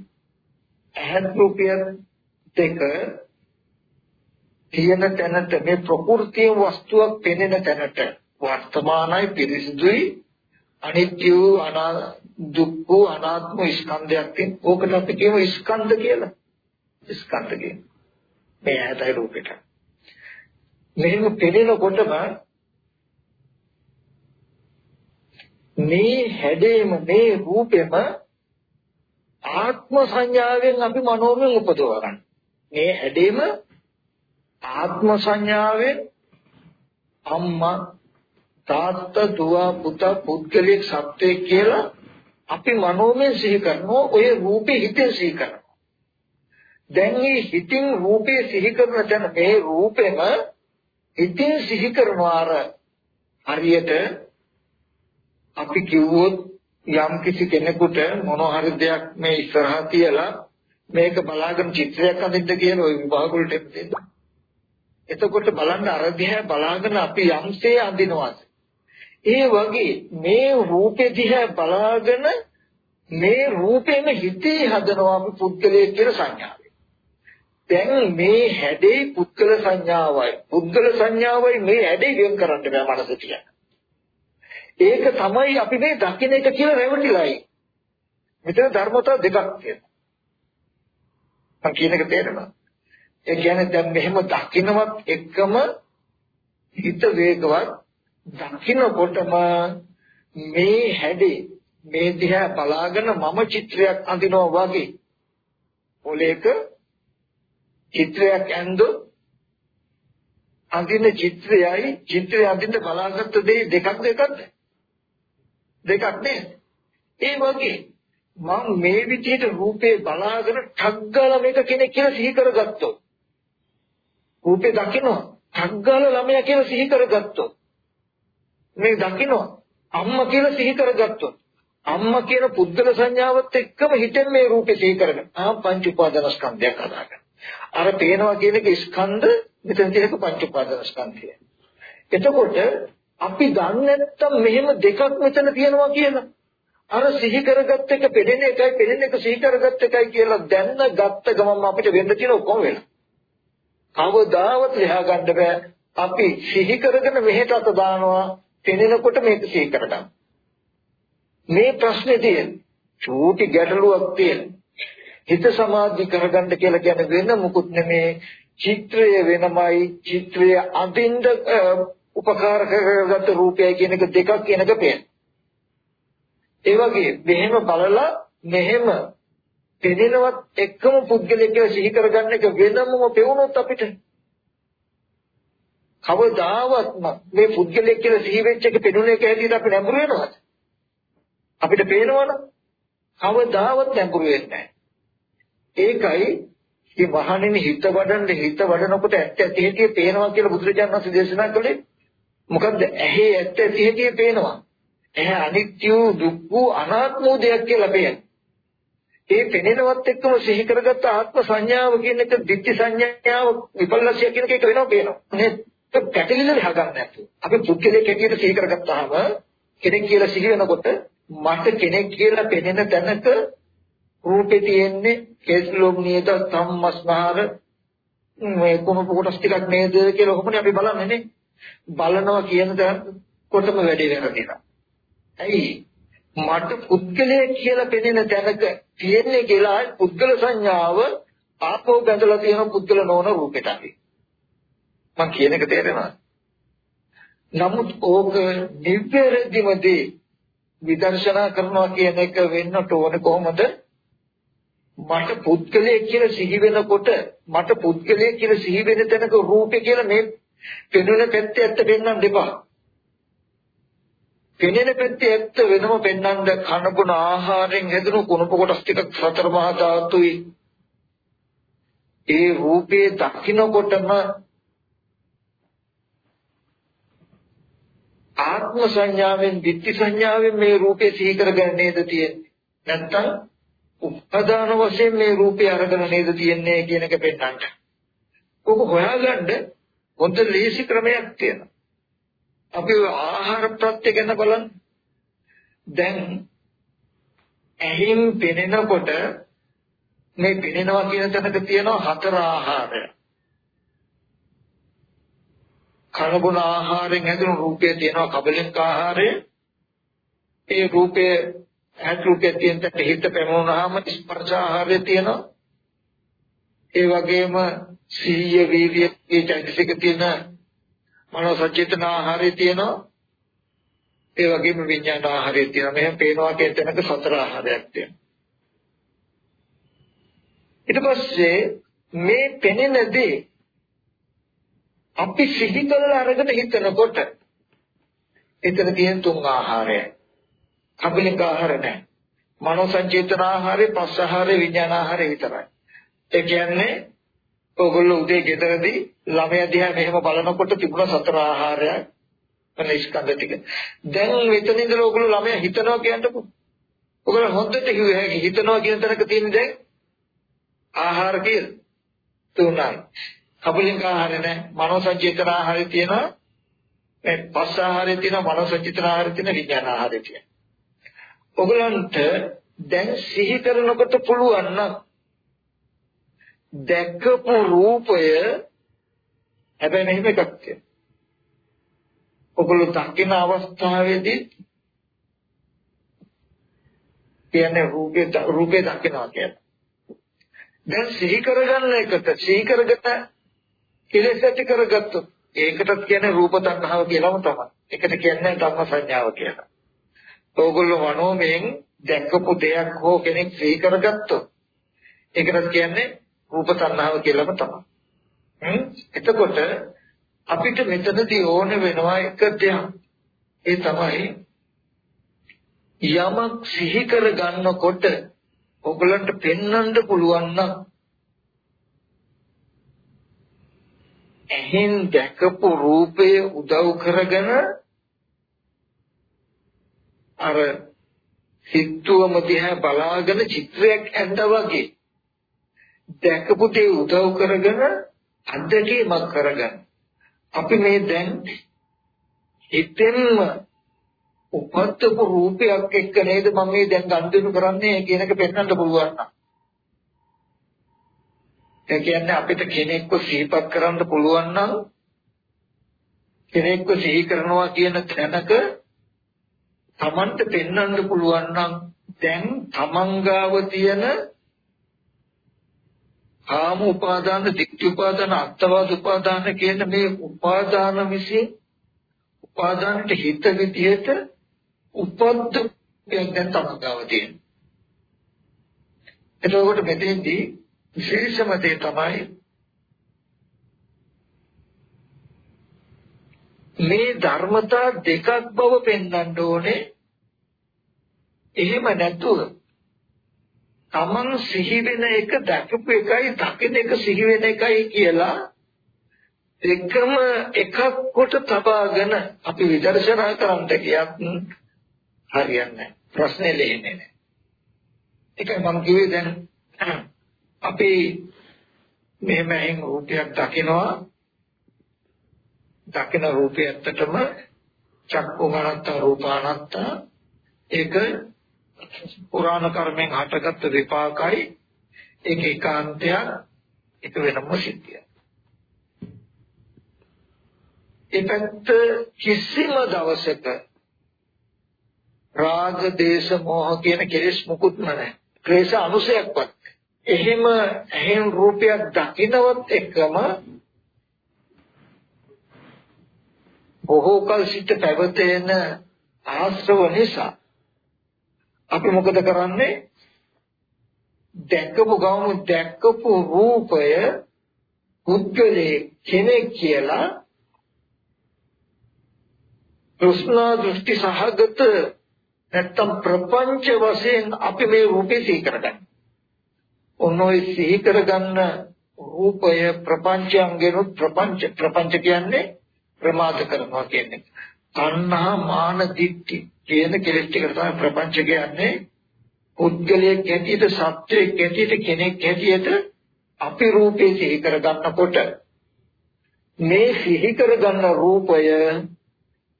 Speaker 2: ඇහත් රූපය දෙක තියෙන තැනට මේ ප්‍රകൃතිය වස්තුවක් පෙනෙන තැනට වර්තමානයි පිරිසිදුයි. අනිත්‍ය අනා දුක්ඛ අනාත්ම ස්කන්ධයක් තියෙන ඕකට අපි කියමු ස්කන්ධ කියලා. ස්කන්ධ කියන මේ ඇහැටයි රූපෙට මෙහෙම පෙනෙනකොටම මේ හැඩේම මේ රූපෙම ආත්ම සංඥාවෙන් අපි මනෝමය උපදව ගන්න. මේ හැඩේම ආත්ම සංඥාවෙන් අම්මා තාත්තා දුව පුතා පුද්ගලික සත්‍යය කියලා අපි මනෝමය සිහි කරනවා ඔය රූපේ හිතෙන් සිහි කරනවා. දැන් මේ හිතින් රූපේ සිහි කරන තැන මේ රූපෙම හිතින් සිහි කරනවා අර හරියට අපි කිව්වොත් යම් කිසි කෙනෙකුට මොන හරි දෙයක් මේ ඉස්සරහා තියලා මේක බලාගෙන චිත්‍රයක් අඳින්න කියන ওই විභාග වලට දෙන්න. එතකොට බලන්න අර දිහා බලාගෙන අපි යම්සේ අඳිනවාද? ඒ වගේ මේ රූපේ දිහා බලාගෙන මේ රූපෙම හිතේ හදනවා අපි පුද්ගලයෙක් කියලා සංඥාව. දැන් මේ හැඩේ පුද්ගල සංඥාවයි. පුද්ගල සංඥාවයි මේ හැඩේ වෙන් කරන්න බෑ මනස කියන්නේ. ඒක තමයි අපි මේ දකින්න එක කියලා රැවටිලායි. මෙතන ධර්මතාව දෙකක් තියෙනවා. මම කියන එක තේරෙනවද? ඒ කියන්නේ දැන් මෙහෙම දකින්නවත් එක්කම හිත වේගවත් දකින්නකොටම මේ හැඩේ මේ දිහා බලාගෙන මම චිත්‍රයක් අඳිනවා වගේ පොලේක චිත්‍රයක් ඇඳු අඳින චිත්‍රයයි චිත්‍රය අඳින්න බලාගත්ත දේ දෙකක් දෙකක්ද දෙකක් නේද ඒ වගේ මම මේ විදිහට රූපේ බලාගෙන ඨග්ගල මේක කෙනෙක් කියලා සිහි කරගත්තොත් රූපේ දකිනවා ඨග්ගල ළමයා කියලා සිහි කරගත්තොත් මේ දකිනවා අම්මා කියලා සිහි කරගත්තොත් අම්මා කියන පුද්ගල සංඥාවත් එක්කම හිතෙන් මේ රූපේ සිහි කරගන්න. ආ පංච උපාදානස්කන්ධයක් හදාගන්න. අර පේනවා කියන එක ස්කන්ධ මෙතන තියෙක පංච උපාදානස්කන්ධය. එතකොට අපි දන්නේ නැත්තම් මෙහෙම දෙකක් මෙතන තියෙනවා කියලා. අර සිහි කරගත්ත එක පෙනෙන එකයි පෙනෙන එක සිහි කරගත්ත එකයි කියලා දැන්න ගත්ත ගමන් අපිට වෙන්න තියෙන ඔක්කොම වෙනවා. කවදාවත් ලියා ගන්න බෑ. අපි සිහි කරගෙන මෙහෙට අත දානවා පෙනෙනකොට මේක සිහි කරගන්න. මේ ප්‍රශ්නේ තියෙන චූටි ගැටලුවක් තියෙන. හිත සමාධි කරගන්න කියලා කියන්නේ වෙන මුකුත් නෙමේ චිත්‍රය වෙනමයි චිත්‍රය අඳින්න උපකාර කරගත්ත රූපයයි කියන එක දෙකක් කියන එක පේන. ඒ වගේ මෙහෙම බලලා මෙහෙම පෙනෙනවත් එක්කම පුද්ගලයෙක් කියලා සිහි කරගන්න එක වෙනමම පෙවුනොත් අපිට කවදාවත් මේ පුද්ගලයෙක් කියලා සිහි වෙච්ච එක පෙනුන එක හැටියට අපි නැඹුරු වෙනවද? අපිට පේනවනම් කවදාවත් නැඹුරු වෙන්නේ නැහැ. ඒකයි මේ මහණෙනි හිත වඩන්න හිත වඩනකොට ඇත්ත ඇති හැටි පේනවා කියලා බුදුරජාණන් වහන්සේ දේශනා කළේ. මොකද්ද? ඇහි ඇත්ත ඇති හැටි පේනවා. ඇහැ අනිත්‍ය දුක්ඛ අනාත්ම දෙයක් කියලා පේනවා. ඒ පෙනෙනවත් එක්කම සිහි කරගත්ත ආත්ම සංඥාව කියන එක ditthi සංඥාව විපල්ලාසිය කියන එක වෙනව පේනවා. නේද? පැටලිල්ල හගන්න නැතු අපි පුද්ගලයෙක් හැටියට සිහි කරගත්තාම කෙනෙක් කියලා සිහි වෙනකොට මට කෙනෙක් කියලා පෙනෙන තැනක රූපේ තියෙන්නේ කේස්ලොම් නියත සම්මස්නහර මේ කොහොම කොටස් ටිකක් නේද කියලා කොහොමද අපි බලන්නේ නේ බලනවා කියන දා කොටම වැඩි වෙනවා කියලා. ඇයි මට පුද්ගලය කියලා පෙනෙන තැනක තියෙන්නේ කියලා පුද්ගල සංඥාව ආපෝ බඳලා තියෙන පුද්ගල නොවන රූපෙට අපි. මම කියන එක තේරෙනවද? නමුත් ඕක නිවැරදිමදී විදර්ශනා කරනවා කියන එක වෙන්නට ඕනේ කොහොමද? මට පුද්ගලයෙක් කියලා සිහි වෙනකොට මට පුද්ගලයෙක් කියලා සිහි වෙන තැනක රූපේ කියලා මේ පෙනෙන පැත්තේ ඇත්ත පෙන්වන්න දෙපා. පෙනෙන පැත්තේ ඇත්ත වෙනම පෙන්වන්න කන බොන ආහාරයෙන් හැදුණු කුණප කොටස් ටිකක් සතර මහා ධාතුයි. ඒ රූපේ දකින්නකොටම ආත්ම සංඥාවෙන් ditthi සංඥාවෙන් මේ රූපේ සිහි කරගන්නේ නේද තියෙන්නේ. නැත්තම් උපදාන වශයෙන් මේ රූපේ අරගෙන නේද තියෙන්නේ කියන එක පෙන්නන්න. ඔක හොයාගන්න හොඳ ලේසි ක්‍රමයක් තියෙනවා. අපි ආහාර ප්‍රත්‍ය ගැන බලන්න. දැන් ඇහින් පෙනෙනකොට මේ පෙනෙනවා කියන තැනක තියෙනවා හතර ආහාරය. කනබුන ආහාරයෙන් හැදුණු රූපය තියෙනවා කබලින්ක ආහාරය. ඒ රූපය ඇත් රූපය තියෙන තැනට හිත පැමුණාම ස්පර්ශ ආහාරය තියෙනවා. ඒ වගේම සීය වීර්යයේ චෛතසික තියෙන මනෝ සචේතන ආහාරය තියෙනවා. ඒ වගේම විඥාන ආහාරය තියෙනවා. මෙහෙම පේනවා කියන තැනක සතර ආහාරයක් තියෙනවා. ඊට පස්සේ මේ පෙනෙන දේ අපි සිහි කරලා අරගෙන හිතනකොට එතන තියෙන තුන් ආහාරය. කබලික ආහාර නැහැ. මනෝ සංචේතන ආහාරය, පස්ස ආහාරය, විඥාන ආහාරය විතරයි. ඒ කියන්නේ ඕගොල්ලෝ උදේ ගෙදරදී ළමයා දිහා මෙහෙම බලනකොට තිබුණ සතර ආහාරයක් වෙන ස්කන්ධ ටික. දැන් මෙතන ඉඳලා ඕගොල්ලෝ ළමයා හිතනවා කියන්නකො. ඕගොල්ලෝ හොඳට හිතනවා කියන තරක තියෙන දැන් ආහාර කියලා තුනයි. කබලික ආහාරය නැහැ. මනෝ සංචේතන ආහාරය තියෙනවා. මේ පස්ස ආහාරය තියෙනවා, මනෝ සංචේතන ආහාරය තියෙනවා, විඥාන ආහාරය තියෙනවා. ඔගලන්ට දැන් සිහි කරනකොට පුළුවන් නම් දැකපු රූපය හැබැයි මෙහෙම එකක් තියෙනවා. ඔගොල්ලෝ දකින අවස්ථාවේදී කියන්නේ රූපේ රූපේ දකිනවා කියන්නේ. දැන් සිහි කරගන්න එකට සිහි කරගත කෙලෙස් ඇති කරගත්තොත් ඒකටත් කියන්නේ රූප තණ්හාව කියලාම තමයි. ඒකට කියන්නේ ධම්ම සංඥාව කියලා. ඕගොල්ලෝ මනෝමයෙන් දැක්කපු දෙයක් හෝ කෙනෙක් සිහි කරගත්තොත් ඒකටත් කියන්නේ රූප තණ්හාව කියලාම තමයි. හ්ම් එතකොට අපිට මෙතනදී ඕන වෙනවා එක දෙයක්. ඒ තමයි යමක් සිහි කර ගන්නකොට ඔයගලන්ට පෙන්වන්න පුළුවන් නම් ඇහෙන් දැකපු රූපය උදව් කරගෙන අර සිත්තුවම දිහා බලාගෙන චිත්‍රයක් ඇඳා වගේ දැකපු දේ උදව් කරගෙන අත්දැකීමක් කරගන්න. අපි මේ දැන් හිතෙන්ම උපත්තු රූපයක් එක්ක නේද මම මේ දැන් ගනුදෙනු කරන්නේ කියන එක පෙන්වන්න පුළුවන් නම්. ඒ කියන්නේ අපිට කෙනෙක්ව සිහිපත් කරන්න පුළුවන් නම් කෙනෙක්ව සිහි කරනවා කියන තැනක Tamanට පෙන්වන්න පුළුවන් නම් දැන් තමන්ගාව තියෙන කාම උපාදාන, ditthi උපාදාන, අත්වාද උපාදාන කියන මේ උපාදාන විසින් උපාදානට හිත විදිහට උපද්ද දැන් තමන්ගාව තියෙන. එතකොට මෙතෙන්දී විශේෂම දේ තමයි මේ ධර්මතා දෙකක් බව පෙන්වන්න ඕනේ. එහෙම නැතුව තමන් සිහි වෙන එක දැකපු එකයි දකින එක සිහි වෙන එකයි කියලා එකම එකක් කොට තබාගෙන අපි විදර්ශනා කරන්න කියත් හරියන්නේ නැහැ. ප්‍රශ්නේ ලෙහෙන්නේ නැහැ. ඒකයි මම කිව්වේ දැන් අපි මෙහෙම එහෙන් රූපයක් දකිනවා. දකින රූපය ඇත්තටම චක්කුමනත්ත රූපානත්ත. ඒක පුරාණ කර්මෙන් හටගත්ත විපාකයි. ඒක ඒකාන්තයක් ඒක වෙනම සිද්ධියක්. ඒකත් කිසිම දවසක රාග දේශ මොහ කියන කෙලෙස් මුකුත්ම නැහැ. ක්ලේශ අනුසයක්වත්. එහෙම එහෙන් රූපයක් දකින්නවත් එක්කම බොහෝ කල සිට පැවතෙන ආශ්‍රව නිසා අපි මොකද කරන්නේ දැකපු ගමු දැකපු රූපය පුද්ගලයේ කෙනෙක් කියලා ප්‍රශ්නා දෘෂ්ටි සහගත නැත්තම් ප්‍රපංච වශයෙන් අපි මේ රූපේ සිහි කරගන්න. ඔන්නෝයි සිහි කරගන්න රූපය ප්‍රපංචයන්ගෙනුත් ප්‍රපංච ප්‍රපංච කියන්නේ ප්‍රමාද කරනවා කියන්නේ. තණ්හා මාන දිට්ඨි කියන කෙලෙස් ටික තමයි ප්‍රපංච කියන්නේ. පුද්ගලයෙක් ඇටියට සත්‍යයක් ඇටියට කෙනෙක් ඇටියට අපි රූපේ සිහි කරගන්නකොට මේ සිහි කරගන්න රූපය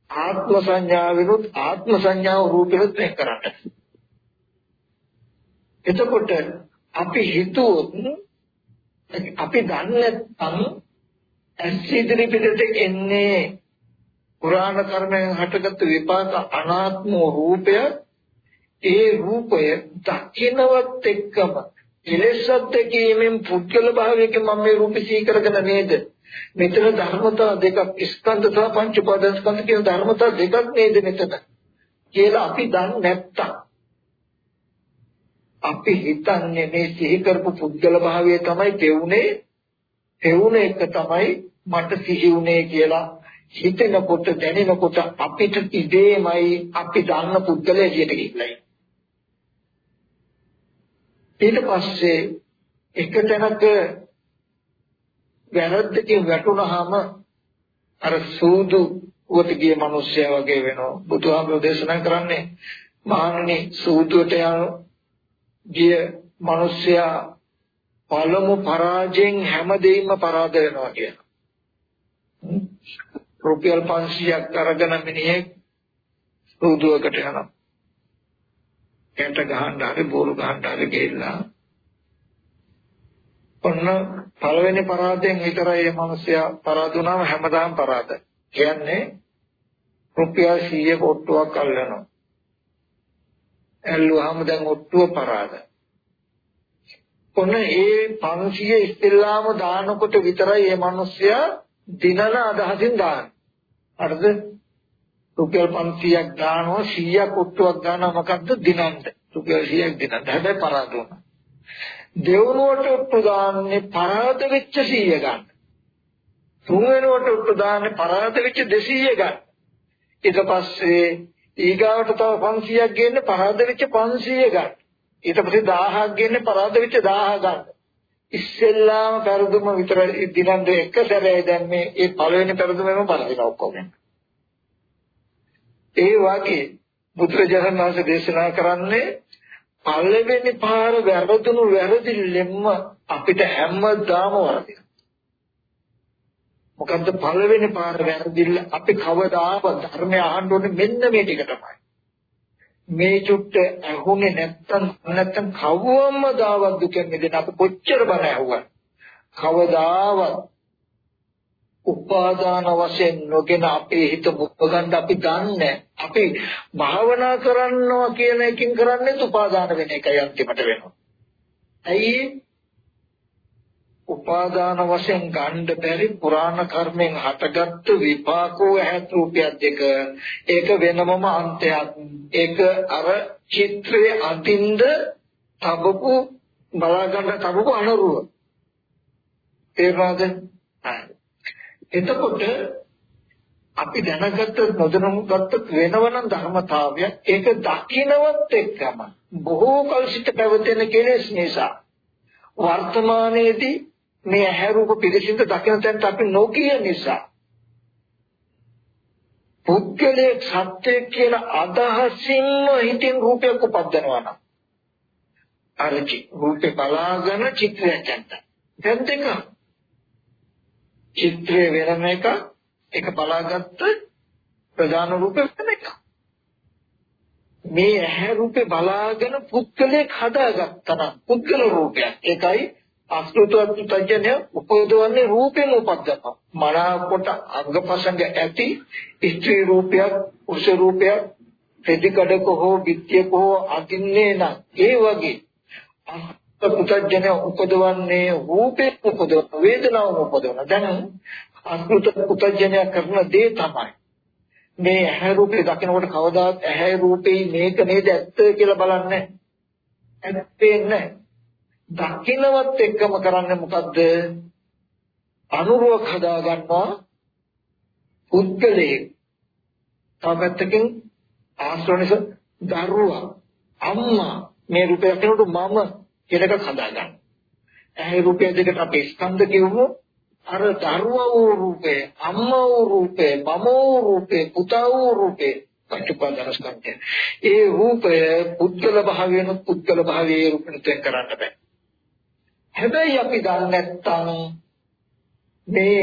Speaker 2: ආත්ම සංඥාවෙනුත් ආත්ම සංඥාව රූපෙනුත් වෙන් කරන්න. එතකොට අපි හිතුවොත් අපි දන්නේ නැත්නම් ඇස් ඉදිරි පිටට එන්නේ පුරාණ කර්මයෙන් හටගත් විපාක අනාත්ම රූපය. ඒ රූපය දකින්නවත් එක්කම කෙලෙසත් දෙකීමෙන් පුද්ගල භාවයකින් මම මේ රූපය සිහි කරගෙන නේද? මෙතන ධර්මතා දෙකක් ස්කන්ධ සහ පංච උපාදානස්කන්ධ කියන ධර්මතා දෙකක් නේද මෙතන? කියලා අපි දන්නේ නැත්තම්. අපි හිතන්නේ මේ සිහි කරපු පුද්ගල භාවය තමයි පෙවුනේ පෙවුන එක තමයි මට සිහි වුනේ කියලා හිතෙනකොට දැනෙනකොට අපිට ඉබේමයි අපි දන්න පුද්ගලයා විදියට ගිහිල්ලා ඊට පස්සේ එක තැනක වැරද්දකින් වැටුනහම අර සූදු උවට ගිය මිනිස්සයා වගේ වෙනවා. බුදුහාමුදුරෝ දේශනා කරන්නේ මහණනි සූදුවට යන ගිය මිනිස්සයා පළමු පරාජයෙන් හැමදේම පරාද වෙනවා කියන රුපියල් 500ක් අරගෙන මිනිහෙක් සූදුවකට යනවා කැට ගහන්න හරි බෝරු ගහන්න හරි ගිහිල්ලා ඔන්න පළවෙනි පරාදයෙන් විතරයි මේ මිනිස්සයා පරාද වුණාම හැමදාම පරාද. කියන්නේ රුපියල් 100ක ඔට්ටුවක් අල්ලනවා. ඇල්ලුවාම දැන් ඔට්ටුව පරාද. ඔන්න ඒ 500 ඉස්තෙල්ලාම දානකොට විතරයි මේ මිනිස්සයා දිනන අදහසින් දාන්නේ. හරිද? රුපියල් 500ක් දානවා 100ක් ඔට්ටුවක් දානවා මොකද්ද දිනන්න. රුපියල් 100ක් දිනන්න. හැබැයි පරාද වුණා. දෙවනුවට උත්තු දාන්නේ පරාද වෙච්ච 100 ගන්න. තුන්වෙනුවට උත්තු දාන්නේ පරාද වෙච්ච 200 ගන්න. ඊට පස්සේ ඊගාවට තව 500ක් ගේන්න පරාද වෙච්ච 500 ගන්න. ඊට පස්සේ 1000ක් ගේන්න පරාද වෙච්ච 1000 ගන්න. ඉස්සෙල්ලාම පෙරදුම විතර දිනන් දෙක සැරේ දැන් මේ ඒ පළවෙනි පෙරදුමෙම බලනවා ඔක්කොම. ඒ වගේ බුදුරජාණන් වහන්සේ දේශනා කරන්නේ පළවෙනි පාර වැරදුණු වැරදිල්ලෙන්ම අපිට හැමදාම වරදිනවා. මොකද්ද පළවෙනි පාර වැරදිල්ල අපි කවදාවත් ධර්මය අහන්න ඕනේ මෙන්න මේ ටික තමයි. මේ චුට්ට ඇහුනේ නැත්තම් නැත්තම් කවවම දාවත් දුකෙන් මිදෙන්න අපි කොච්චර බණ ඇහුවා. කවදාවත් උපාදාන වශයෙන් නොගෙන අපේ හිත මුක්ක ගන්න අපි දන්නේ අපි භාවනා කරනවා කියන එකකින් කරන්නේ උපාදාන වෙන එකයි අන්තිමට වෙනවා. ඇයි උපාදාන වශයෙන් ගන්න බැරි පුරාණ කර්මෙන් හටගත්තු විපාකෝ ඇහත් රූපයක් දෙක. ඒක වෙනමම අන්තයක්. ඒක අර චිත්‍රයේ අතින්ද තබපු බලා ගන්න තබපු අනුරුව. තේරුණාද? එතකොට අපි දැනගත්ත නොදැනුගත්ත වෙනවනම් ධර්මතාවයක්. ඒක දකින්නවත් එක්කම බොහෝ කල සිට පැවතෙන කෙලෙස් නිසා. වර්තමානයේදී මේ ඇහැ රූප පිළිසිඳ දකින තැනට අපි නොකිය නිසා පුද්ගලයේ සත්‍ය කියන අදහසින්ම හිතින් රූපයක් උපදිනවා නම් අරචි රූපේ බලාගෙන චිත්‍රයක් ගන්න. දැන් දෙක චිත්‍රය වෙනම එක ඒක බලාගත්ත ප්‍රධාන රූපය වෙන එක. මේ ඇහැ රූපේ බලාගෙන පුද්ගලයෙක් හදාගත්තා නම් පුද්ගල රූපයක්. ඒකයි අස්තුතවත් පුතඥය උපදවන්නේ රූපෙන් උපද්දපා. මනාකොට අංගපසංග ඇති ස්ත්‍රී රූපයක්, පුරුෂ රූපයක්, ප්‍රතිකඩක හෝ විත්‍යක හෝ අදින්නේ නම් ඒ වගේ පුතඥය උපදවන්නේ රූපේ උපදවන වේදනාව උපදවන. දැන් අස්තුත පුතඥය කරන දේ තමයි මේ ඇහැ රූපේ දකිනකොට කවදාත් ඇහැ රූපේ මේක නේද ඇත්ත කියලා බලන්නේ ඇත්තේ නැහැ දකින්නවත් එක්කම කරන්නේ මොකද්ද? අනුරෝධ හදා ගන්නවා පුද්ගලයේ තාපත්තකින් ආශ්‍රවණස දරුවා අම්මා මේ රූපය කෙනෙකුට මම කියන එක හදා ගන්න. ඇහැ රූපය දෙකට අපි ස්කන්ධ කියවමු අර දරුවා වූ රූපේ අම්මා වූ රූපේ මම වූ රූපේ පුතා වූ රූපේ පංචපාදන ස්කන්ධය. ඒ රූපය පුද්ගල භාවයෙන් පුද්ගල භාවයේ රූපණයෙන් කරන්න බෑ. හැබැයි අපි දන්නේ නැත්නම් මේ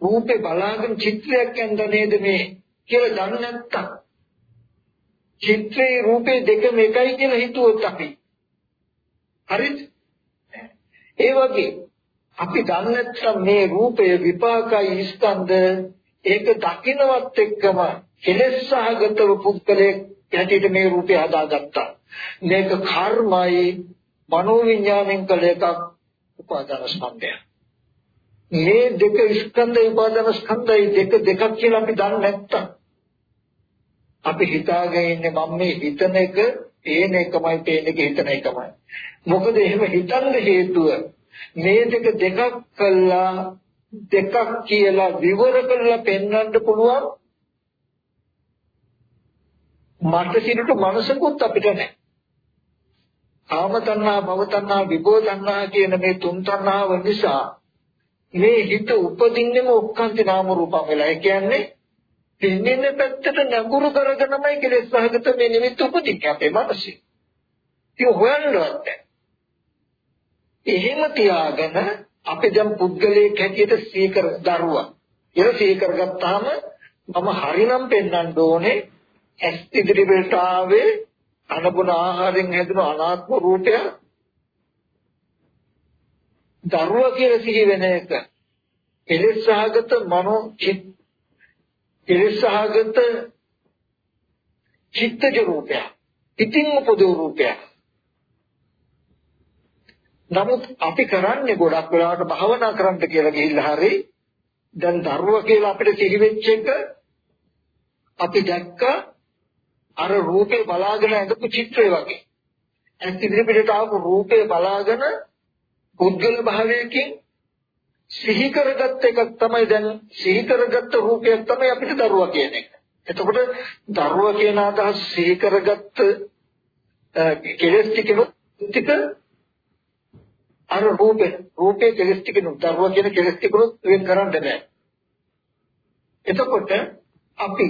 Speaker 2: රූපේ බලාගෙන චිත්‍රයක් යන්න නේද මේ කියලා දන්නේ නැත්නම් චිත්‍රේ රූපේ දෙකම එකයි කියලා හිතුවොත් අපි හරිද? ඒ වගේ අපි දන්නේ නැත්නම් මේ රූපය විපාකයි ස්කන්ධ ඒක දකින්නවත් එක්කම කෙලෙස් සහගතව පුද්ගලයෙක් හැටියට මේ රූපය හදාගත්තා. මේක කර්මයි මනෝවිඤ්ඤාණයෙන් කළ එකක් උපාදාන ස්කන්ධය මේ දෙක ස්කන්ධ උපාදාන ස්කන්ධයි දෙක දෙකක් කියලා අපි දන්නේ නැත්තම් අපි හිතාගෙන ඉන්නේ මම මේ හිතන එක පේන එකමයි පේන එක හිතන එකමයි මොකද එහෙම හිතන්න හේතුව මේ දෙක දෙකක් කළා දෙකක් කියලා විවර කරලා පෙන්වන්න පුළුවන් මට සිරුට මනසකුත් අපිට නැහැ. කාම තණ්හා, භව තණ්හා, විභව තණ්හා කියන මේ තුන් තණ්හාව නිසා මේ හිත උපදින්නෙම ඔක්කාන්ති නාම රූපම් වෙලා. ඒ කියන්නේ පින්නෙන පැත්තට නඟුරු කරගෙනමයි කෙලෙස් සහගත මේ නිමිත්ත උපදින්නේ අපේ මනසේ. ඒක හොයන්නවත් එහෙම තියාගෙන අපි දැන් පුද්ගලයෙක් හැටියට සීකර දරුවා. ඒක සීකර ගත්තාම මම හරිනම් පෙන්වන්න ඕනේ ඇස් ඉදිරියට ආවේ අනබුන ආහාරයෙන් හැදුණු අනාත්ම රූපය දරුවා කියලා සිහි වෙන එක එලෙසහගත මනෝ චිත් එලෙසහගත චිත්තජ රූපය ඉතින් උපදෝ රූපය නමුත් අපි කරන්නේ ගොඩක් වෙලාවට භාවනා කරන්න කියලා ගිහිල්ලා හරි දැන් දරුවා කියලා අපිට සිහි වෙච්ච එක අපි දැක්කා අර රූපේ බලාගෙන ඇඳපු චිත්‍රය වගේ. ඇස් ඉදිරිපිටට ආපු රූපේ බලාගෙන පුද්ගල භාවයකින් සිහි කරගත්ත එකක් තමයි දැන් සිහි කරගත්ත රූපයක් තමයි අපිට දරුවා කියන එක. එතකොට දරුවා කියන අදහස් සිහි කරගත්ත කෙලස් ටික අර රූපේ රූපේ කෙලස් ටිකනු දරුවා කියන කෙලස් ටිකනු වෙන් කරන්න බෑ. එතකොට අපි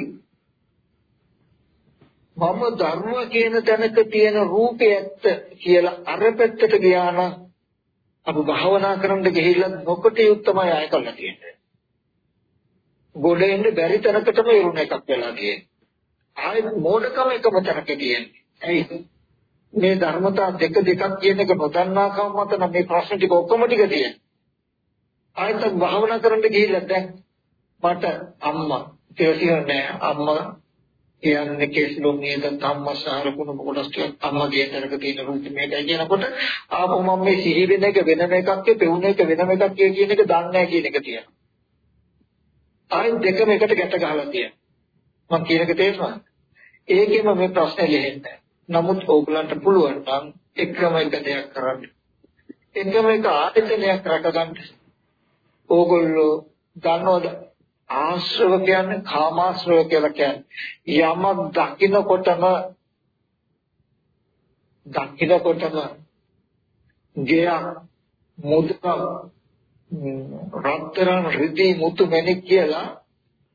Speaker 2: මම ධර්ම කියන තැනක තියෙන රූපය ඇත්ත කියලා අර පැත්තට ගියා නම් අපි භාවනා කරන්න ගිහිල්ලා නොකොට යුක්තමයි ආය කරලා තියෙන්නේ. ගොඩ එන්න බැරි තැනකටම ඉරුණ එකක් වෙලා තියෙන්නේ. ආය මෝඩකම එකම තැනක තියෙන්නේ. ඇයි? මේ ධර්මතා දෙක දෙකක් කියන එක නොදන්නාකම මත නම් මේ ප්‍රශ්න ටික ඔක්කොම ටික තියෙන්නේ. ආයත භාවනා කරන්න ගිහිල්ලා දැන් මට අම්මා කියලා නෑ අම්මා කියන්නේ කෙස්ලොම් නේද ධම්මසාර කුණ කොටස් ටික අම්මගේ තරක තියෙන රූප මේකයි කියනකොට ආපහු මම මේ සිහි වෙන එක වෙනම එකක් පෙවුන එක වෙනම එකක් කියන එක දන්නේ නැහැ කියන එක තියෙනවා. ආයෙත් දෙකම එකට ගැට ගහලා තියෙනවා. මම කියන එක තේරුණාද? ඒකෙම මේ ප්‍රශ්නේ ලිහෙන්නේ. නමුත් ඕගලන්ට පුළුවන් නම් එකම එක දෙයක් කරන්න. එකම එක ආයතනයක් රැකගන්න. ඕගොල්ලෝ දන්නවද ආශ්‍රව කියන්නේ කාමාශ්‍රව කියලා කියන්නේ යමක් දකින්නකොටම දකින්නකොටම ගියා මුදුක රත්තරන් රිදී මුතු මැණික් කියලා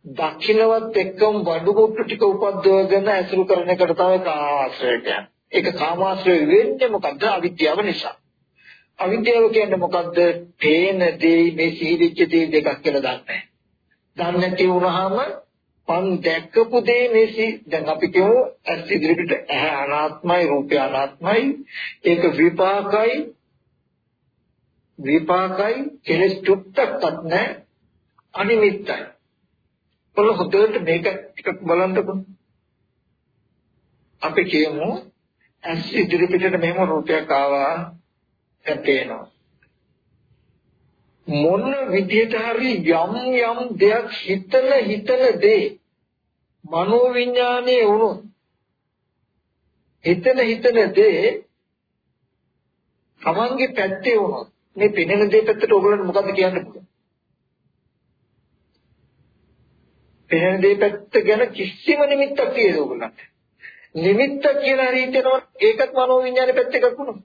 Speaker 2: දකින්නවත් එක්කම බඩු කොට්ටු ටික උපද්දවගෙන ඇසුරු කරන එකට තමයි කාමාශ්‍රය කියන්නේ. ඒක කාමාශ්‍රය වෙන්නේ මොකද්ද? අවිද්‍යාව නිසා. අවිද්‍යාව කියන්නේ මොකද්ද? පේන දේ මේ සීරිච්ච දේ දෙකක් කියලා දන්නේ. දන්නේ නැති වුනහම මං දැක්කපු දේ මේසි. දැන් අපි කියමු ඇස් ඉදිරියට ඇහැ අනාත්මයි රූපය අනාත්මයි. ඒක විපාකයි. විපාකයි. කෙලස් තුක්ක්වත් නැහැ. අනිමිත්තයි. ඔන්න හොඳට මේක ටිකක් බලන්නකො. අපි කියමු ඇස් ඉදිරියට මෙහෙම රූපයක් ආවා. ඇතේනවා මොන විදියට හරි යම් යම් දෙයක් හිතන හිතන දේ මනෝවිඥානයේ වුණොත් හිතන හිතන දේ තමන්ගේ පැත්තේ වුණොත් මේ පෙනෙන දේ පැත්තට ඕගොල්ලන්ට මොකද්ද කියන්න පුළුවන්? පෙනෙන දේ පැත්ත ගැන කිසිම නිමිත්තක් තියෙද ඕගොල්ලන්ට? නිමිත්ත කියලා හරි හිතනවා ඒකත් මනෝ විඥානේ පැත්ත එකක් වුණා.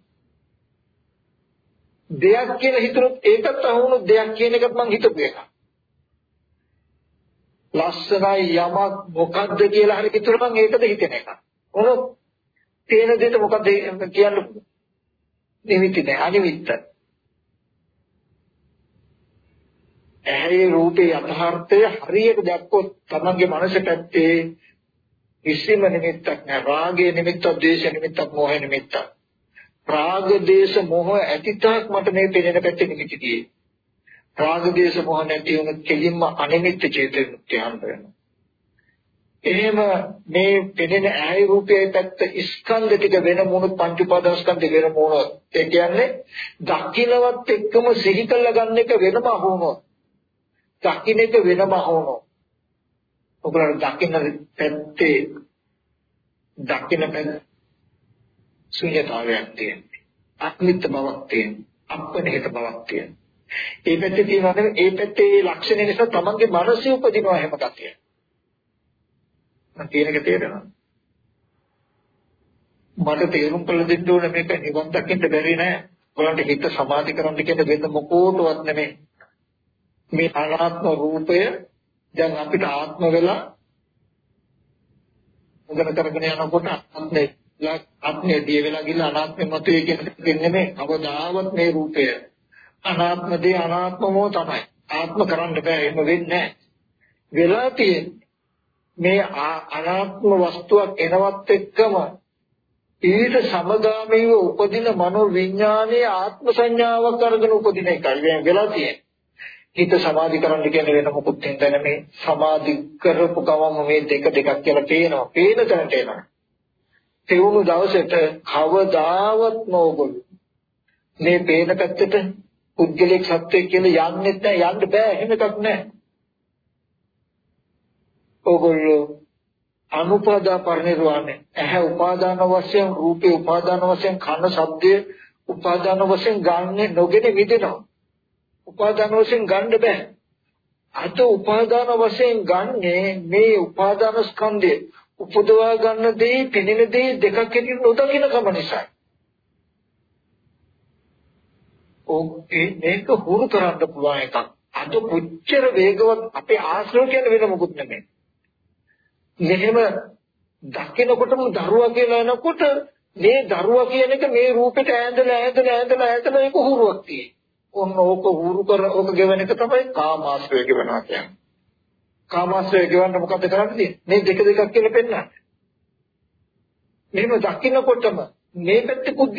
Speaker 2: දෙයක් කියලා හිතුනොත් ඒකත් අහුණු දෙයක් කියන එකත් මං හිතපු එකක්. ලස්සනයි යමක් මොකද්ද කියලා හරි හිතුනම මං ඒකද හිතන එක. මොන තේන දෙයට මොකද්ද කියන්න නිමිති නෑ අනිමිත්ත. ඇහැේ රූපේ යථාර්ථය හරියට දැක්කොත් තමන්ගේ මනස පැත්තේ කිසිම නිමිත්තක් නෑ. රාගයේ නිමිත්තක්, ද්වේෂ නිමිත්තක්, මෝහ නිමිත්තක්. රාග දේශ මොහ ඇතිතාක් මට මේ පෙනෙන පැත්තේ නිමිති තියෙන්නේ. රාග දේශ මොහ නැති වුණොත් කෙලින්ම අනිමිත්ත චේතනෙට යන්න වෙනවා. එහෙම මේ පෙනෙන ඇයි රූපයේ පැත්ත ස්කන්ධ ටික වෙන මොන පංච උපාදානස්කන්ධ වෙන මොන ඒ කියන්නේ දකින්නවත් එක්කම සිහි කළ ගන්න එක වෙනම අහුනොත් දකින්න එක වෙනම අහුනොත් ඔබලට දකින්න පැත්තේ දකින්න පැත්ත ශුන්‍යතාවයක් තියෙනවා. අනිත්‍ය බවක් තියෙනවා. අපනිහිත බවක් තියෙනවා. ඒ පැත්තේ තියෙනවා ඒ පැත්තේ ඒ ලක්ෂණ නිසා තමන්ගේ මනසේ උපදිනවා හැම කතිය. මම කියන එක තේරෙනවද? මට තේරුම් කළ දෙන්න ඕනේ මේක නිවන් දකින්න බැරි නෑ. ඔයාලට හිත සමාධි කරන්න කියන වෙන මොකෝටවත් නෙමෙයි. මේ අනාත්ම රූපය දැන් අපිට ආත්ම වෙලා උගන කරගෙන යනකොට ආත්මේ ආත්මය දිය වෙලා ගිහලා අනාත්මය මතුවේ කියන එක නෙමෙයි. අවදාවත් මේ රූපය අනාත්ම දේ අනාත්මම තමයි. ආත්ම කරන්න බෑ එහෙම වෙන්නේ වෙලා තියෙන්නේ මේ අනාත්ම වස්තුවක් එනවත් එක්කම ඊට සමගාමීව උපදින මනෝ විඥානයේ ආත්ම සංඥාවක් අරගෙන උපදින එකයි වෙලා තියෙන්නේ. හිත සමාධි කරන්න කියන්නේ වෙන මොකුත් හින්දා නෙමේ සමාධි කරපු ගමම මේ දෙක දෙකක් කියලා පේනවා. පේන තැනට එනවා. තෙවුණු දවසට කවදාවත් නෝගොල්ලෝ මේ පේන පැත්තට පුද්ගලික සත්‍යය කියලා යන්නේ නැහැ යන්න බෑ එහෙම එකක් නැහැ. ඕගොල්ලෝ අනුපාදා පරිනිර්වාණය ඇහැ උපාදාන වශයෙන් රූපේ උපාදාන වශයෙන් කන ශබ්දයේ උපාදාන වශයෙන් ගන්නෙ නොගෙන මිදෙනවා. උපාදාන වශයෙන් ගන්න බෑ. අද උපාදාන වශයෙන් ගන්නේ මේ උපාදාන ස්කන්ධය උපදවා ගන්න දේ පෙනෙන දේ දෙකක් හැටියට නොදකින කම නිසා. ඕකේ මේක හුරු කරන්න පුළුවන් එකක්. අද කොච්චර වේගවත් අපේ ආශ්‍රය කියන වෙන මොකුත් නෙමෙයි. මෙහෙම දකිනකොටම දරුවා කියලා එනකොට මේ දරුවා කියන එක මේ රූපෙට ඈඳලා ඈඳලා ඈඳලා ඈඳලා ඒක හුරුවක් තියෙන්නේ. ඔන්න ඕක හුරු කර ඕක ගෙවන එක තමයි කාමාශ්‍රය ගෙවනවා කියන්නේ. කාමාශ්‍රය ගෙවන්න මොකද කරන්නේ? මේ දෙක දෙකක් කියලා පෙන්නන්න. මෙහෙම දකින්නකොටම මේ පැත්තකුත්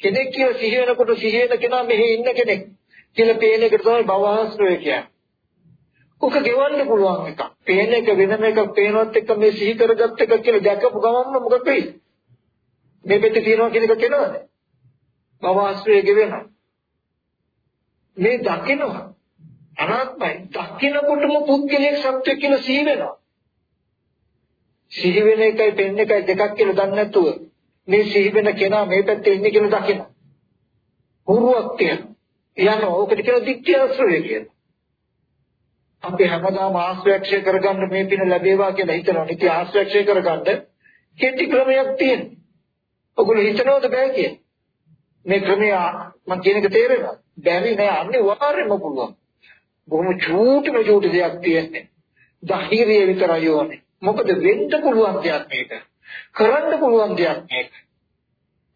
Speaker 2: කෙනෙක් කියලා සිහි වෙනකොට සිහි වෙන කෙනා මෙහි ඉන්න කෙනෙක් කියලා පේන එකට තමයි භවහස්ත්‍රය කියන්නේ. ඔක ගෙවන්න පුළුවන් එකක්. පේන එක වෙනම එකක් පේනවත් එක්ක මේ සිහි කරගත්ත එක කියලා දැකපු ගමන්ම මොකද වෙන්නේ? මේ පිට තියනවා කියන එක කෙනවද? භවහස්ත්‍රය ගෙවෙනවා. මේ දකිනවා අනාත්මයි. දකිනකොටම පුද්ගලික සත්‍ය කියලා සිහි වෙනවා. සිහි වෙන එකයි පෙන්න එකයි දෙකක් කියලා දන්නේ නැතුව මේ සිහි වෙන කෙනා මේ පැත්තේ ඉන්නේ කියලා දකින. හුරුවක් තියෙනවා. යනවා. ඕකට කියන දික්ඛ්‍ය ආශ්‍රය කියනවා. අපි හැමදාම ආශ්‍රයක්ෂය කරගන්න මේ පින ලැබේවා කියලා හිතනවා. නිති ආශ්‍රයක්ෂය කරගන්න කෙටි ක්‍රමයක් තියෙනවා. ඔගොල්ලෝ හිතනවද බෑ කියන්නේ? මේ ක්‍රමය මම කියන එක තේරෙනවද? බැරි නෑ අනිවාර්යයෙන්ම පුළුවන්. බොහොම චූටි චූටි දෙයක් තියෙන්නේ. ධෛර්යය විතරයි ඕනේ. මොකද වෙන්න පුළුවන් දෙයක් මේක. කරන්න පුළුවන් දෙයක් මේක.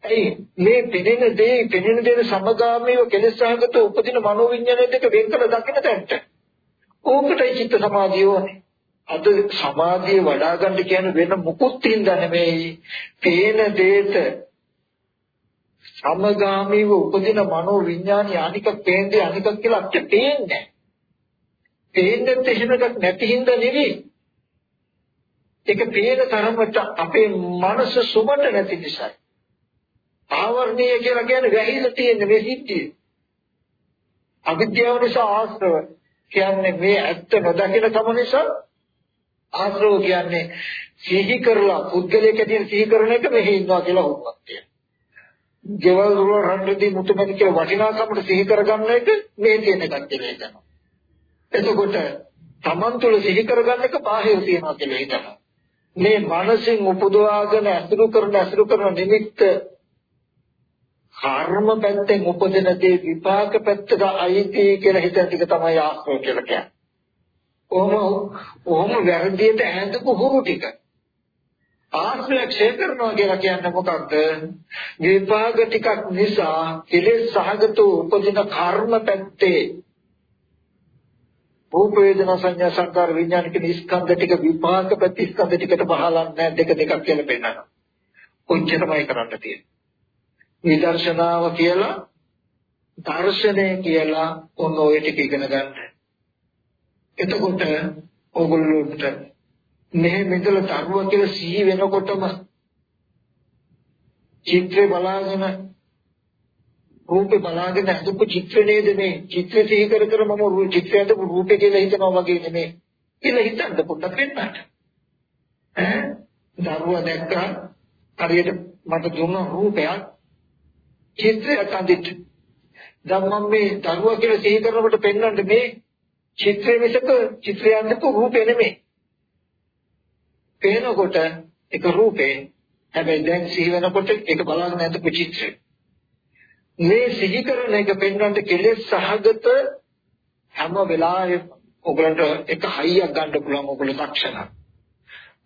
Speaker 2: ඇයි මේ පෙනෙන දේ පෙනෙන දේ සමගාමීව කෙලෙස් සහගත උපදින මනෝවිඤ්ඤාණය දෙක වෙන් කර දකින්න තැනට. ඕකටයි චිත්ත සමාධිය ඕනේ. අද සමාධිය වඩා ගන්න කියන්නේ වෙන මුකුත් හින්දා නෙමෙයි. පේන දේට සමගාමීව උපදින මනෝවිඤ්ඤාණය අනික පේන්නේ අනික කියලා අපිට පේන්නේ පේන්නේ එහෙම එකක් නැති හින්දා නෙවෙයි. ඒක පේන තරමට අපේ මනස සුබට නැති නිසායි. ආවර්ණීය කියලා කියන්නේ වැහිලා තියෙන මේ සිද්ධිය. අවිද්‍යාව නිසා ආශ්‍රව කියන්නේ මේ ඇත්ත නොදකින කම නිසා ආශ්‍රව කියන්නේ සිහි කරලා පුද්ගලයෙක් ඇටියෙන් සිහි කරන එක මෙහි ඉන්නවා කියලා හුඟක් තියෙනවා. ගෙවල් වල රණ්ඩුදී මුතුමැණි කියලා වටිනාකමට සිහි කරගන්න එක මේ තියෙන එකක් කියලා හිතනවා. එතකොට Taman තුල සිහි කරගන්න එක බාහිර තියනවා කියලා හිතනවා. මේ මනසින් උපදවාගෙන අසුරු කරන අසුරු කරන නිමිත්ත කර්ම පැත්තෙන් උපදින දේ විපාක පැත්තට අයිති කියලා හිතන ටික තමයි ආශ්‍රව කියලා කියන්නේ. කොහොම කොහොම වැරදියට ඇඳපු හුරු ටික. ආශ්‍රය ක්ෂය කරනවා කියලා කියන්නේ මොකක්ද? විපාක ටිකක් නිසා කෙලෙස් සහගත උපදින කර්ම පැත්තේ රූප වේදනා සංඥා සංකාර විඥාන කියන ස්කන්ධ ටික විපාක පැති ස්කන්ධ ටිකට බහලන්නේ දෙක දෙකක් කියලා පෙන්නනවා. ඔච්චරමයි කරන්න තියෙන්නේ. විදර්ශනාව කියලා දර්ශනය කියලා ඔන්න ඔය ටික ඉගෙන ගන්න. එතකොට ඕගොල්ලෝට මෙහෙ මෙතන තරුව කියලා සිහි වෙනකොටම චිත්‍රය බලාගෙන රූපේ බලාගෙන හදපු චිත්‍ර නේද මේ? චිත්‍ර සිහි කර කර මම චිත්‍රය හදපු රූපේ කියලා හිතනවා වගේ නෙමෙයි කියලා හිතන්න පොඩ්ඩක් වෙන්නට. ඈ? දරුවා දැක්කා. හරියට මට දුන්න රූපයක්. චිත්‍රයක් අඳින්න. දැන් මම මේ දරුවා කියලා සිහි කරනකොට පෙන්වන්න මේ චිත්‍රය මිසක චිත්‍රය අඳපු රූපේ නෙමෙයි පේනකොට එක රූපේ. හැබැයි දැන් සිහි වෙනකොට ඒක බලාගෙන නැතපු චිත්‍රය. මේ සිහි කරන එක පෙන්වන්න කෙලෙස් සහගත හැම වෙලාවෙම ඔයගලන්ට එක හයියක් ගන්න පුළුවන් ඔයගොල්ලෝ දක්ෂණ.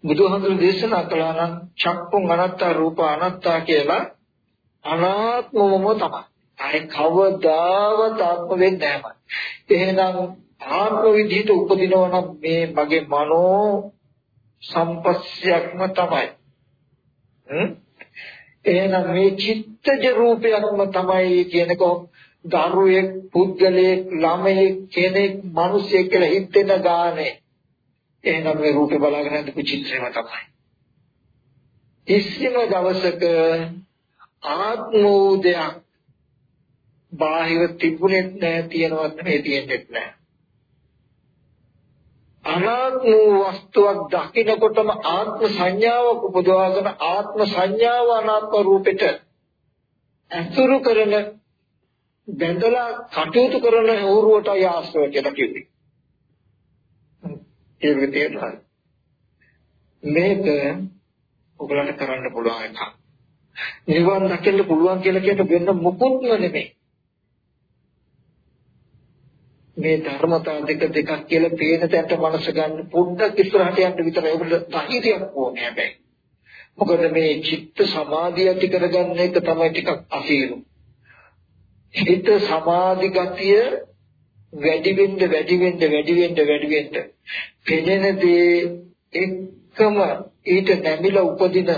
Speaker 2: බුදුහාමුදුරු දේශනා කළා නම් චක්කුං අනත්තා රූප අනත්තා කියලා අනාත්මවම තමයි. අය කවදාවත් ආත්ම වෙන්නේ නැහැ. එහෙනම් ආත්ම විදිහට උපදිනවා නම් මේ මගේ මනෝ සම්පස්සයක්ම තමයි. එහෙනම් මේ චිත්තජ රූපයක්ම තමයි කියනක දරුවෙක් පුද්ගලයෙක් ළමයෙක් කෙනෙක් මිනිසෙක් කියලා හිතෙන ගානේ එහෙනම් මේ රූපේ බලාගෙන ඉඳපු චිත්‍රයම තමයි. කිසිම දවසක ආත්මෝදයක් බාහිර තිබුණෙත් නැහැ තියනවත් නෙමෙයි තියෙන්නෙත් නැහැ. අනාත්ම වස්තුවක් දකිනකොටම ආත්ම සංඥාවක් උපදවාගෙන ආත්ම සංඥාව අනාත්ම රූපෙට අසුරු කරන බැඳලා කටයුතු කරන ඌරුවට ආශ්‍රව කියලා කිව්වේ. ඒ විදිහට මේක ඔයගලන්ට කරන්න පුළුවන් එකක්. නිවන් දකින්න පුළුවන් කියලා කියන වෙන මොකුත්ම නෙමෙයි. මේ ධර්මතා දෙක දෙකක් කියලා පේන තැනට මනස ගන්න පොඩ්ඩක් ඉස්සරහට යන්න විතරයි ඔබට ධෛර්යයක් ඕනේ හැබැයි. මොකද මේ චිත්ත සමාධිය ඇති කරගන්න එක තමයි ටිකක් අසීරු. හිත සමාධි ගතිය වැඩි වෙන්න වැඩි වෙන්න වැඩි වෙන්න වැඩි වෙන්න පෙනෙන දේ එක්කම ඊට නැමිලා උපදින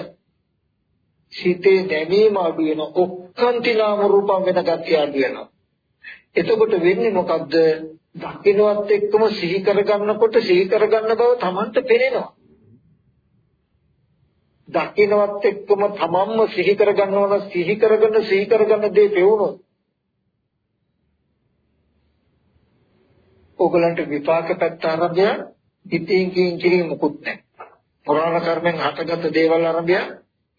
Speaker 2: සිතේ නැමීම අඩු වෙන ඔක්කාන්ති නාම රූපම් වෙන ගතිය අඩු වෙනවා. එතකොට වෙන්නේ මොකද්ද? දකින්නවත් එක්කම සිහි කරගන්නකොට සිහි කරගන්න බව Tamanට පේනවා. දකින්නවත් එක්කම තමන්ම සිහි කරගන්නවා සිහි කරගෙන සිහි කරගන්න දේ පෙවුනොත් ඕගලන්ට විපාක පැත්ත ආරම්භය හිතින් කින් කිරින් මුකුත් නැහැ. පුරාණ කර්මෙන් හටගත් දේවල් ආරම්භය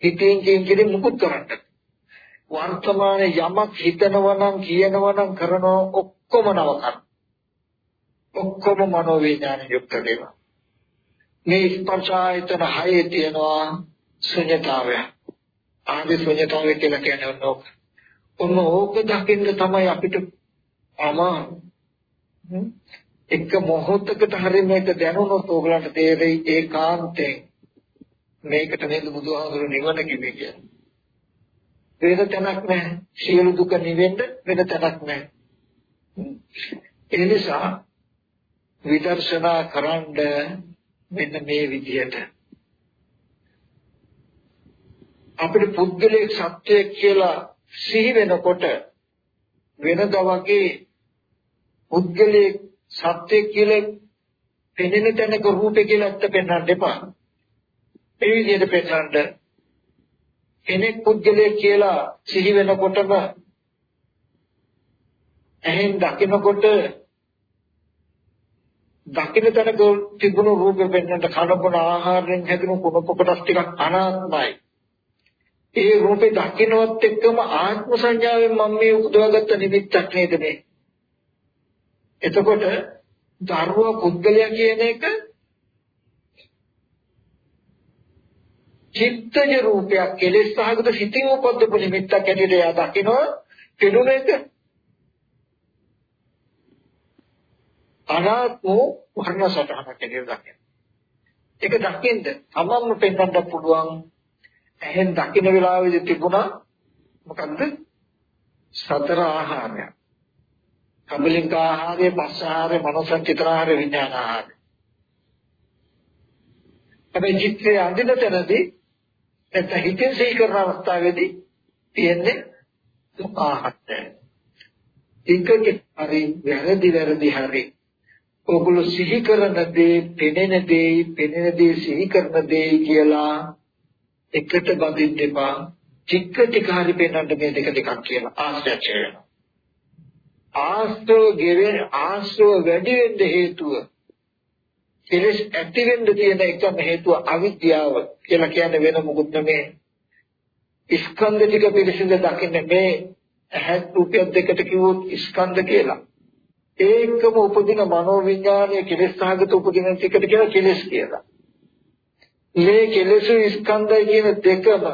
Speaker 2: හිතින් කින් කිරින් මුකුත් කරන්නේ වර්තමානයේ යමක් හිතනවා නම් කියනවා නම් කරනවා ඔක්කොම නව කර්ම. ඔක්කොම මනෝ විඥාන යුක්ත දේවල්. මේ ස්පර්ශ ආයතන හයේ තියෙනවා ශුන්‍යතාවය. ආදි ශුන්‍යතාවය කියලා කියන්නේ ඔන්නෝක. ඔන්න ඕක දකින්න තමයි අපිට අමාරු. එක මොහොතකට හරි මේක දැනුනොත් ඕගලන්ට තේරෙයි ඒකාන්තයෙන් මේකට නේද බුදුහාමුදුරු නිවන කිව්වේ කියලා. වෙන තැනක් නැහැ. සියලු දුක නිවෙන්න වෙන තැනක් නැහැ. ඒ නිසා විදර්ශනා කරන්ඩ මෙන්න මේ විදිහට අපිට පුද්ගලික සත්‍යය කියලා සිහි වෙනකොට වෙනදා වගේ පුද්ගලික සත්‍ය කියලා පෙනෙන තැනක රූපේ කියලා ඇත්ත පෙන්වන්න එපා. ඒ විදිහට පෙන්වන්න කෙනෙක් පුද්ගලයෙක් කියලා සිහි වෙනකොටම ඇහෙන් දකිනකොට දකින තැනක තිබුණු රූපෙ වෙන්නට කනබුන ආහාරයෙන් හැදුණු කුණප කොටස් ටිකක් අනාත්මයි. ඒ රූපේ දකින්නවත් එක්කම ආත්ම සංඥාවෙන් මම මේ උපදවාගත්ත නිමිත්තක් නේද මේ. එතකොට ධර්ම පුද්ගලයා කියන එක චිත්තජ රූපයක් කෙලෙස් සහගත සිතින් උපද්දපු නිමිත්තක් ඇටියට එයා දකිනවා පෙනුන අනාත්ම වර්ණ සටහනක් ඇටියට දකිනවා. ඒක දකින්න තමන්ම පෙන්වන්න පුළුවන් ඇහෙන් දකින්න වෙලාවේදී තිබුණා මොකද්ද? සතර ආහාරය. කබලික ආහාරය, පස්ස ආහාරය, මනෝසංචිතර ආහාරය, විඥාන ආහාරය. හැබැයි චිත්තයේ අඳින තැනදී නැත්නම් හිතෙන් සිහි කරන අවස්ථාවේදී තියෙන්නේ ආහත්ය. ඒකේ හරි වැරදි වැරදි හරි. ඔගොල්ලෝ සිහි කරන දේ, පෙනෙන දේ, පෙනෙන දේ සිහි කරන දේ කියලා එකට බඳින්න එපා. ටික ටික හරි පෙන්වන්න මේ දෙක දෙකක් කියලා ආශ්‍රය වෙනවා. ආශ්‍රව ගෙවෙන ආශ්‍රව වැඩි වෙන්න හේතුව කෙලෙස් ඇති වෙන්න තියෙන එකම හේතුව අවිද්‍යාව කියලා කියන්නේ වෙන මොකුත් නෙමෙයි. ස්කන්ධ ටික පිළිසිඳ දකින්න මේ ඇහත් රූපය දෙකට කිව්වොත් ස්කන්ධ කියලා. ඒකම උපදින මනෝවිඥානයේ කෙලෙස් සහගත උපදින ටිකට කියන කෙලෙස් කියලා. මේ කෙලෙස් ස්කන්ධය කියන දෙකම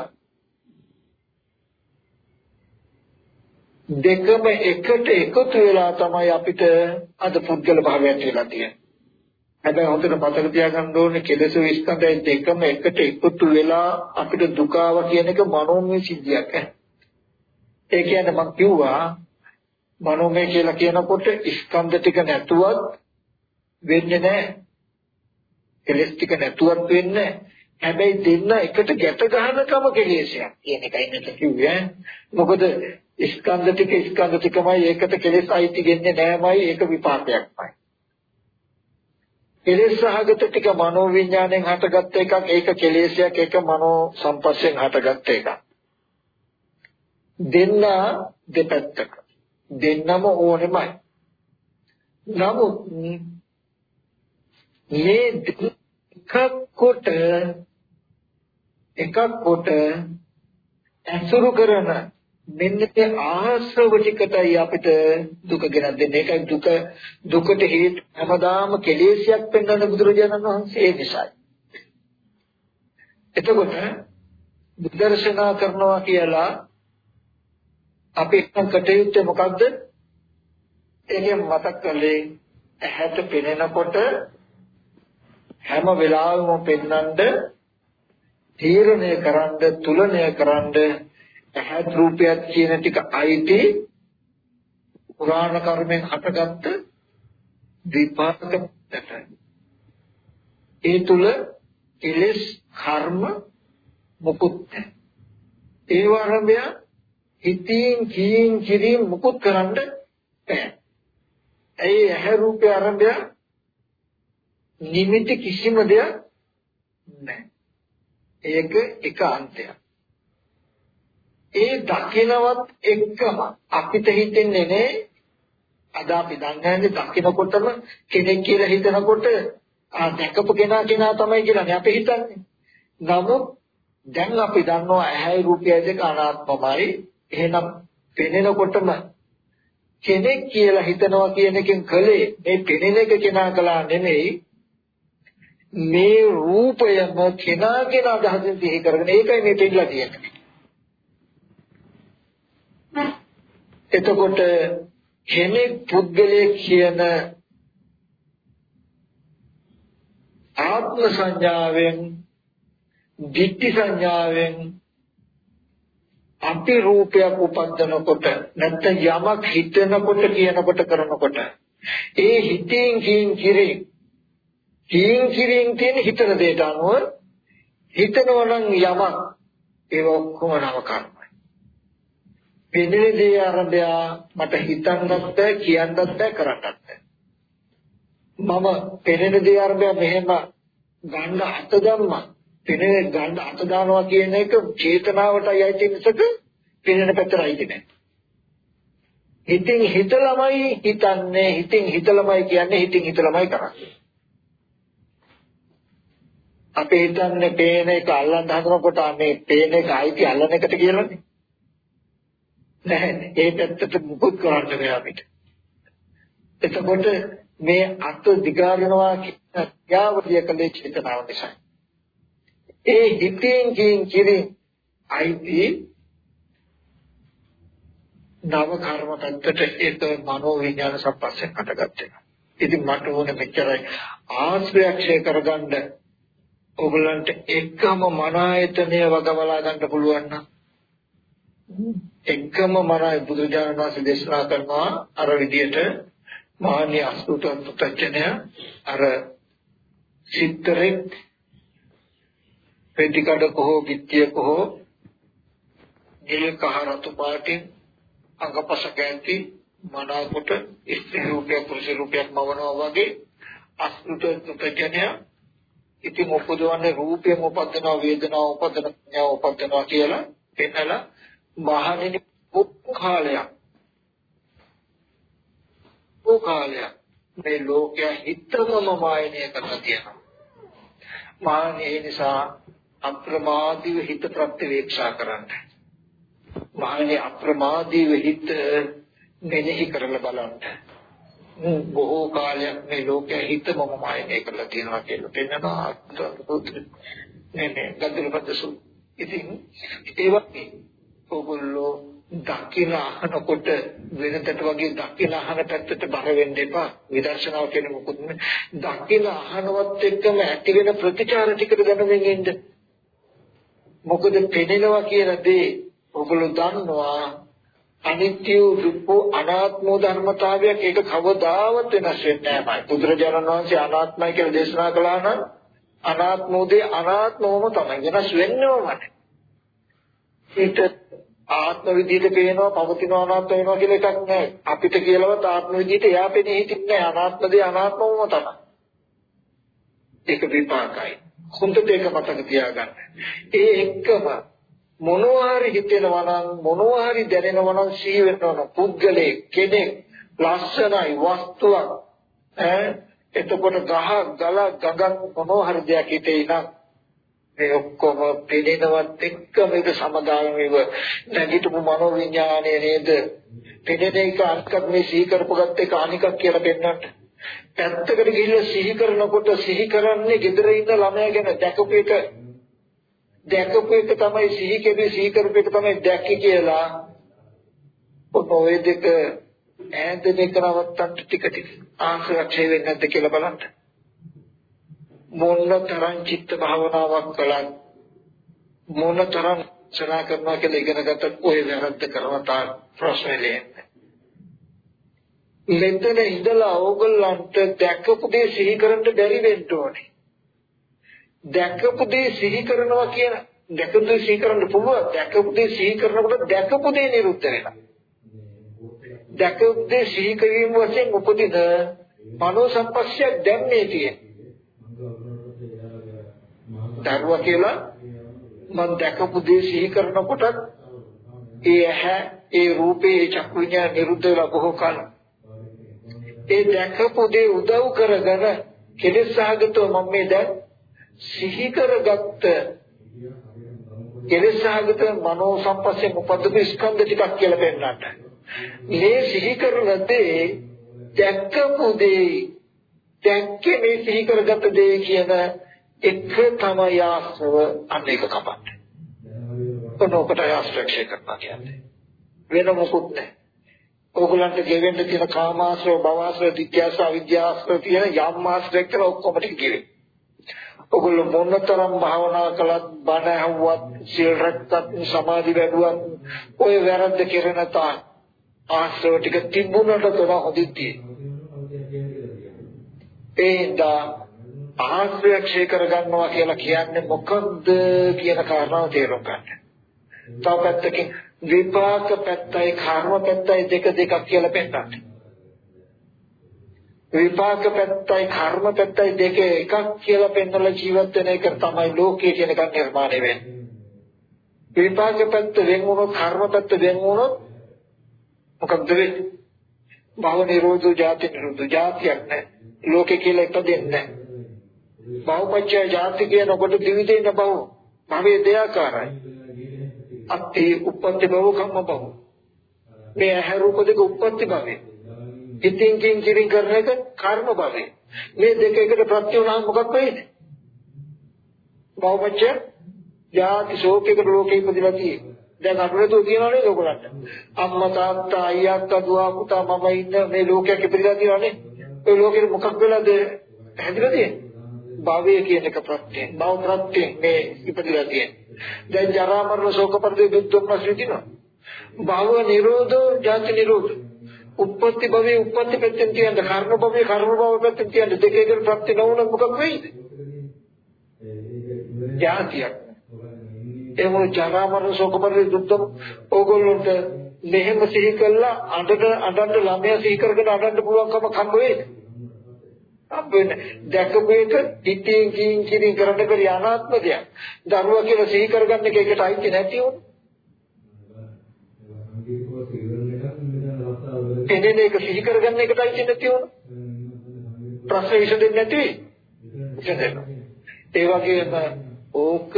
Speaker 2: දෙකම එකට එකතු වෙලා තමයි අපිට අද පුද්ගල භාවයක් කියලා තියෙන්නේ. හැබැයි හොඳට මතක තියාගන්න ඕනේ කෙලෙස් ස්කන්ධය දෙකම එකට එකතු වෙලා අපිට දුකාව කියන එක මනෝමය සිද්ධියක්. ඒ කියන්නේ මම කිව්වා මනෝමය කියලා කියනකොට ස්කන්ධ ටික නැතුවත් වෙන්නේ නැහැ. කෙලෙස් ටික නැතුවත් වෙන්නේ හැබැයි දෙන්න එකට ගැට ගන්නකම කෙලෙසයක්. කියන එකයි මෙතන කිව්වේ. මොකද ස්කන්ධ ටික ස්කන්ධ ටිකමයි. ඒකට කෙලෙස් අයිති වෙන්නේ නැහැමයි. ඒක විපාකයක්මයි. කෙලෙස් සහගත ටික මනෝ විඥාණයෙන් හටගත්ත එකක්. ඒක කෙලෙසයක්. ඒක මනෝ සම්පස්යෙන් හටගත්ත එකක්. දෙන්න දෙපැත්තක. දෙන්නම ඕනෙමයි නමුත් මේ එකක් කොට එකක් කොට ඇසුරු කරන මෙන්න මේ ආශ්‍රව ටිකටයි අපිට දුක ගෙනත් දෙන්නේ. ඒකයි දුක දුකට හේතු හැමදාම කෙලෙසියක් පෙන්වන බුදුරජාණන් වහන්සේ ඒ නිසායි. එතකොට විදර්ශනා කරනවා කියලා අපි එක්කන් කටයුත්තේ මොකද්ද? එළිය මතක් කළේ ඇහැට පෙනෙනකොට හැම වෙලාවෙම පෙන්වන්න තීරණය කරන්න තුලණය කරන්න ඇහත් රූපයක් කියන ටික අයිති පුරාණ කර්මෙන් හටගත්ත විපාකකට ඒ තුල කෙලස් කර්ම මුකුත් ඒ වරඹය හිතින් කීන් කිරීම මුකුත් කරන්න බෑ. ඒ ඇහැ රූපය ආරම්භය නිමිති කිසිම දෙයක් නැහැ. ඒක එක අන්තයක්. ඒ දකිනවත් එක්කම අපිට හිතෙන්නේ නේ අද අපි දන්නේ දකිනකොටම කෙනෙක් කියලා හිතනකොට ආ දැකපු කෙනා කෙනා තමයි කියලානේ අපි හිතන්නේ. නමුත් දැන් අපි දන්නවා ඇහැයි රූපයයි දෙක අනාත්මමයි. එහෙනම් පෙනෙනකොටම කෙනෙක් කියලා හිතනවා කියන එකෙන් කලේ මේ පෙනෙන එක කෙනා කළා නෙමෙයි මේ රූපයම කෙනා කෙනා අදහසින් සිහි කරගෙන ඒකයි මේ පිළිලා තියෙන්නේ. එතකොට කෙනෙක් පුද්ගලයෙක් කියන ආත්ම සංඥාවෙන් ditthi සංඥාවෙන් අපි රූපයක් උපදිනකොට නැත්නම් යමක් හිතනකොට කියනකොට කරනකොට ඒ හිතෙන් කින් කිරේ කින් කිරින් තියෙන හිතන දෙයට අනුව හිතනවා නම් යමක් ඒ ඔක්කොම නම කර්ම පෙනෙන දේ ආරම්භය මට හිතන්නත් බෑ කියන්නත් බෑ කරන්නත් බෑ. මම පෙනෙන දේ ආරම්භය මෙහෙම ගන්න අත දැම්මා පෙනෙන ගන්න අත දානවා කියන එක චේතනාවටයි අයිති මිසක පෙනෙන පැත්තට අයිති නෑ හිතින් හිතලමයි හිතන්නේ හිතින් හිතලමයි කියන්නේ හිතින් හිතලමයි කරන්නේ අපි හිතන්නේ පේන එක අල්ලන්න හදනකොට මේ පේන එක අයිති අල්ලන එකට කියලානේ. නැහැ. ඒ පැත්තට මුකුත් කරන්න බෑ අපිට. එතකොට මේ අත දිගාරනවා කියන ක්‍රියාවලිය කලේ චේතනාව නිසා. ඒ හිතෙන් කින් කිරි අයිති නව කර්ම පැත්තට ඒක මනෝ විඥාන සම්පස්යෙන් හටගත්තේ. ඉතින් මට ඕනේ මෙච්චරයි ආශ්‍රයක්ෂය කරගන්න ඔයගලන්ට එකම මන ආයතනය වගවලා ගන්න පුළුවන් නම් එකම මනයි බුදුජානක වහන්සේ දේශනා කරනවා අර විදියට මාන්‍ය අසුතන් පුතඥය අර සිත්තරෙක් පෙතිකඩ කොහෝ පිටිය කොහෝ නිල් කහ රතු පාටින් අඟපස කැන්ති මනාකොට ස්ත්‍රී රූපයක් පුරුෂ රූපයක් මවනවා වගේ අසුත පුතඥය ඉතින් උපදවන්නේ රූපයෙන් උපදිනවා වේදනාව උපදිනවා උපදිනවා කියලා පෙන්නලා මහණෙනි කාලයක් වූ කාලයක් මේ ලෝකය හිතවම මායනය කරලා තියෙනවා. මාන්නේ නිසා අප්‍රමාදීව හිත ප්‍රත්‍යවේක්ෂා කරන්න. මාන්නේ අප්‍රමාදීව හිත මෙනෙහි කරලා බලන්න. බොහෝ කාලයක් මේ ලෝකය හිතවම මායනය කරලා තියෙනවා කියලා පෙන්නනවා. නේ නේ ගද්දලපදසු. ඉතින් ඒ වගේ ඕගොල්ලෝ දකින අහනකොට වෙනතට වගේ දකින අහන පැත්තට බර වෙන්න එපා විදර්ශනාව කියන මොකුත් දකින අහනවත් එක්කම ඇති වෙන ප්‍රතිචාර ටිකට දැනගෙන ඉන්න මොකද පෙනෙනවා කියන දේ ඔගොල්ලෝ දන්නවා අනිත්‍ය දුක්ඛ අනාත්ම ධර්මතාවයක් ඒක කවදාවත් වෙනස් වෙන්නේ නැහැ බුදුරජාණන් වහන්සේ අනාත්මයි කියලා දේශනා කළා නම් අනාත්මෝදේ අනාත්මවම තමයි වෙනස් වෙන්නේවමයි ඊට ආත්ම විදිහට පේනවා පවතිනවා අනාත්ම වෙනවා කියලා එකක් නැහැ. අපිට කියලාවත් ආත්ම විදිහට එයා පෙනී හිටින්නේ අනාත්ම දේ අනාත්මවම තමයි. ඒක විපාකයි. හොඳට ඒක මතක තියාගන්න. ඒ එක්කම මොනවා හරි හිතෙනවා නම් මොනවා හරි දැනෙනවා නම් සිහි වෙනවා නම් පුද්ගලයේ කෙනෙක් ලස්සනයි වස්තුවක් ඈ එතකොට ගහ ගල ගගන් මොනවා හරි දෙයක් හිතේ නම් මේ ඔක්කොම පෙනෙනවත් එක්ක මේක සමගාමීව නැගිටපු මනෝ විඥානය නේද පෙනෙන එක අනිකක් මේ සිහි කරපුගත් එක අනිකක් කියලා පෙන්වන්නට පැත්තකට ගිහිල්ලා සිහි කරනකොට සිහි කරන්නේ gedara ඉන්න ළමයා ගැන දැකපු එක. දැකපු එක තමයි සිහි කෙරේ සිහි කරපු එක තමයි දැක්කේ කියලා. ඔය දෙක ඈත දෙක නවත්තන්න ටික ටික. ආශ්‍රය වෙන්නේ නැද්ද කියලා බලන්න. මොන තරම් චිත්ත භාවනාවක් කළත් මොන තරම් සනා කරනවා කියලා ඉගෙන ගත්තත් ඔය වැරද්ද කරනවා තා ප්‍රශ්නේ ලේන්නේ. මෙතන ඉඳලා ඕගොල්ලන්ට දැකපු දේ සිහි කරන්න බැරි වෙන්න ඕනේ. දැකපු දේ සිහි කරනවා කියන දැකපු දේ සිහි කරන්න පුළුවන්. දැකපු දේ සිහි කරනකොට දැකපු දේ නිරුද්ධ වෙනවා. දැකපු දේ සිහි කිරීම වශයෙන් උපදින මනෝ සම්පස්සය දැන් මේ තියෙන්නේ. දරුවා කියලා මම දැකපු දේ සිහි කරනකොට ඒ ඇහැ ඒ රූපේ ඒ චක්කු විඤ්ඤාණ නිරුද්ධ වෙලා බොහෝ කල ඒ දැකපු දේ උදව් කරගෙන කෙලෙස් සහගතව මම මේ දැන් සිහි කරගත්ත කෙලෙස් සහගත මනෝ සම්පස්යෙන් උපද්දපු ස්කන්ධ ටිකක් කියලා පෙන්නන්නට මේ සිහි කරන දේ දැක්කපු දේ දැක්කේ මේ සිහි කරගත්ත දේ කියන එක තමයි ආශ්‍රව අනේක කපන්නේ. ඔනෝකට ආශ්‍රක්ෂය කරනවා කියන්නේ. වෙන මොකුත් නැහැ. ඕගලන්ට ගෙවෙන්න තියෙන කාමාශ්‍රව, භවශ්‍රව, ditthyaශ්‍රව, අවිද්‍යාශ්‍රව තියෙන යම් ආශ්‍රයක් කියලා ඔක්කොම ටික ගෙවේ. ඔගොල්ලෝ මොනතරම් භාවනා කළත්, බණ ඇහුවත්, සීල් රැක්කත්, සමාධි වැඩුවත්, ඔය වැරද්ද කෙරෙන තා ආශ්‍රව ටික තිබුණට තව හොදින් තියෙනවා. ඒදා ආශ්‍රයක්ෂය කරගන්නවා කියලා කියන්නේ මොකක්ද කියන කාරණාව තේරුම් ගන්න. තව පැත්තකින් විපාක පැත්තයි කර්ම පැත්තයි දෙක දෙකක් කියලා පෙන්නන්න. විපාක පැත්තයි කර්ම පැත්තයි දෙක එකක් කියලා පෙන්නලා ජීවත් වෙන එක තමයි ලෝකයේ කියන එක නිර්මාණය වෙන්නේ. විපාක පැත්ත වෙන වුණොත් කර්ම පැත්ත වෙන වුණොත් මොකක්ද වෙන්නේ? භව නිරෝධෝ ජාති නිරෝධෝ ජාතියක් නැහැ. ලෝකේ කියලා ඉපදෙන්නේ නැහැ. බහුපච්චය ජාති කියනකොට දිවිදෙන බව භවයේ දෙයාකාරයි. අත්ති උප්පත්ති බව කම්ම බව. මේ ඇහැ රූප දෙක උප්පත්ති භවයේ. ඉතින් කින් කිරින් කරන එක කර්ම භවයේ. මේ දෙක එකට ප්‍රත්‍ය වුණාම මොකක් වෙයිද? බහුපච්චය ජාති ශෝකයකට ලෝකෙ ඉපදිලා තියෙන්නේ. දැන් අනුරතෝ තියනවා නේද ඔයගොල්ලන්ට? අම්මා තාත්තා අයියා අක්කා දුව පුතා මම ඉන්න මේ ලෝකයක් ඉපදිලා තියෙනවා නේ. ඒ ලෝකෙට මොකක් වෙලාද හැදිලා තියෙන්නේ? භවය කියන එක ප්‍රත්‍යයෙන්. භව ප්‍රත්‍යයෙන් මේ ඉපදිලා තියෙන්නේ. දැන් ජරා මරණ ශෝක පරිදේ දුක් දුම්නස් විඳිනවා. භව නිරෝධෝ ජාති නිරෝධෝ. උප්පත්ති භවයේ උප්පත්ති පැත්තෙන් තියන්න කර්ම භවයේ කර්ම භව පැත්තෙන් තියන්න දෙකේකට ප්‍රත්‍ය නොවුන මොකක් වෙයිද? ජාතියක්. ඒ මොන ජරා මරණ ශෝක පරිදේ දුක් දුම් ඕගොල්ලන්ට මෙහෙම සිහි කළා අඬන අඬන ළමයා සිහි කරගෙන අඬන්න පුළුවන්කම කම් වෙයිද? හම්බෙන්න දැකපු එක ඉතින් කින් කිරින් කරන්න බැරි අනාත්ම දෙයක්. දරුවා කියලා සිහි කරගන්න එක එකට අයිති නැති වුණා. එන්නේ ඒක සිහි කරගන්න එකට අයිති නැති වුණා. ප්‍රශ්න විසඳෙන්නේ නැති විසඳෙනවා. ඒ වගේම ඕක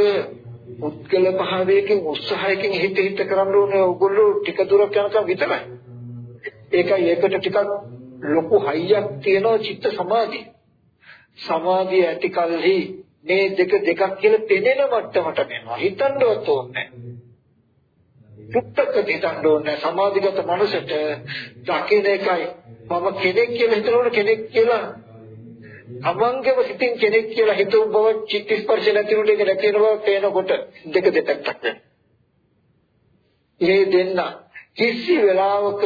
Speaker 2: පුද්ගල භාවයකින් උත්සාහයකින් හිත හිත කරන්න ඕනේ ඕගොල්ලෝ ටික දුරක් යනකම් විතරයි. ඒකයි ඒකට ටිකක් ලොකු හයියක් තියෙනවා චිත්ත සමාධිය. සමාධිය ඇති කලෙහි මේ දෙක දෙකක් කියලා පෙනෙන මට්ටමට වෙනවා. හිතන්නවත් ඕනේ පුත්තක හිතන්න ඕනේ සමාධිගත මනසට දකින්න එකයි මම කෙනෙක් කියලා හිතනකොට කෙනෙක් කියලා අමංගව සිතින් කෙනෙක් කියලා හිතුව බව චිත්ත ස්පර්ශ නැති උඩ ඒක නැති වෙන බව පේනකොට දෙක දෙකක් වෙනවා. මේ දෙන්න කිසි වෙලාවක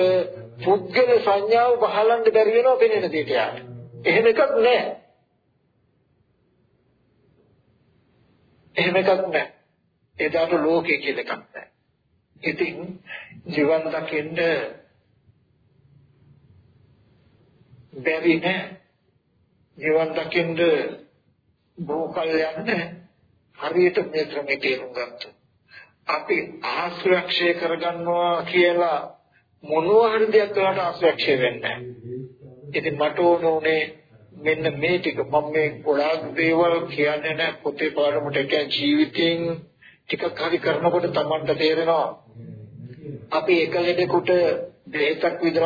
Speaker 2: පුද්ගල සංඥාව බහලන්න බැරි වෙනවා පෙනෙන දෙයට යාට. එහෙම එකක් නැහැ. එහෙම එකක් නැහැ. එදාට ලෝකයේ කියලා එකක් නැහැ. ඉතින් ජීවන් දකින්න බැරි නෑ. ජීවන් දකින්න බොහෝ කල් යන්නේ හරියට මේ ක්‍රමයේ තේරුම් ගත්තොත්. අපි ආශ්‍රක්ෂය කරගන්නවා කියලා මොනවා හරි දෙයක් කරලා ආශ්‍රක්ෂය වෙන්නේ ඉතින් මට ඕනේ මෙන්න මේ ටික. මම මේ ගොඩාක් දේවල් කියන්නේ නැහැ. පොතේ පාඩමට කියන ජීවිතෙන් ටිකක් හරි කරනකොට Tamanට තේරෙනවා. අපි එක ලෙඩෙකුට දෙහෙතක් විතර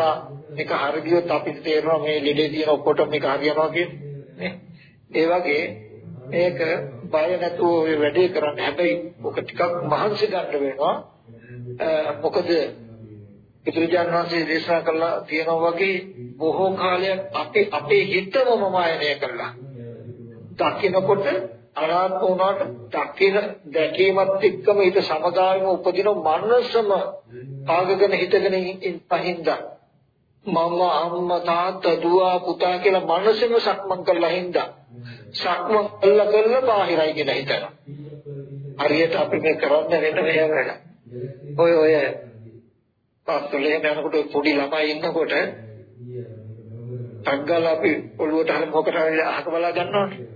Speaker 2: එක හරි ගියොත් අපිට තේරෙනවා මේ ලෙඩේ තියෙන ඔක්කොට මේක හරියනවා කියන්නේ ඒ වගේ මේක බය නැතුව ඔය වැඩේ කරන්න. හැබැයි ඔක ටිකක් මහන්සි ගන්න වෙනවා. මොකද පිටුජාන වහන්සේ දේශනා කළා තියෙනවා වගේ බොහෝ කාලයක් අපේ අපේ හිතම මමායනය කළා. දකින්නකොට අනාත්ම වුණාට දකින දැකීමත් එක්කම ඊට සමගාමීව උපදින මනසම ආගගෙන හිතගෙන පහින්දා මම අම්මා තාත්තා දුව පුතා කියලා මනසෙම සක්මන් කරලා හින්දා සක්මන් කළා කරලා බාහිරයි කියලා හිතනවා. හරියට අපි මේ කරන්න වෙන මේ වැඩ ඔය ඔය පස්සලේ යනකොට පොඩි ළමයි ඉන්නකොට අග්ගල අපි ඔළුවට හරි මොකට හරි අහක බලා ගන්නවනේ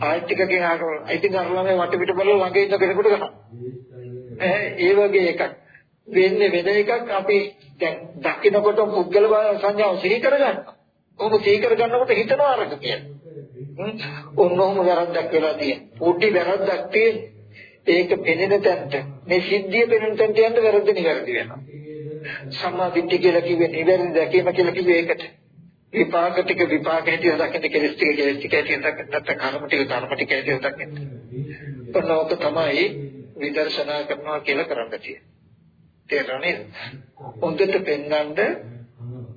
Speaker 2: ආයෙත් ටිකකින් ආකම ඉතින් අර ළමයි වට පිට බලලා ළඟ ඉන්න කෙනෙකුට ගහනවා. ඒ වගේ එකක් වෙන්නේ වෙන එකක් අපි දැන් දකින්නකොට පුද්ගල සංඥාව සිහි කරගන්නවා. ඔබ සිහි කරගන්නකොට හිතනවා අරක කියලා. ඔන්නෝම වැරද්දක් වෙලා තියෙනවා. පොඩි වැරද්දක් තියෙන. ඒක පෙනෙන තැනට මේ සිද්ධිය පෙනෙන තැනට යන්න වැරද්ද නිවැරදි වෙනවා. සම්මා දිට්ඨිය කියලා කිව්වේ නිවැරදි දැකීම කියලා කිව්වේ ඒකට. විපාක ටික විපාක හැටියට දකින්න කෙලස් ටික කෙලස් ටික හැටියට දකින්න නැත්නම් කර්ම ටික කර්ම ටික හැටියට දකින්න. ඔන්නෝක තමයි විදර්ශනා කරනවා කියලා කරන්න තියෙන්නේ. තේරෙන්නේ? හොඳට පෙන්වන්න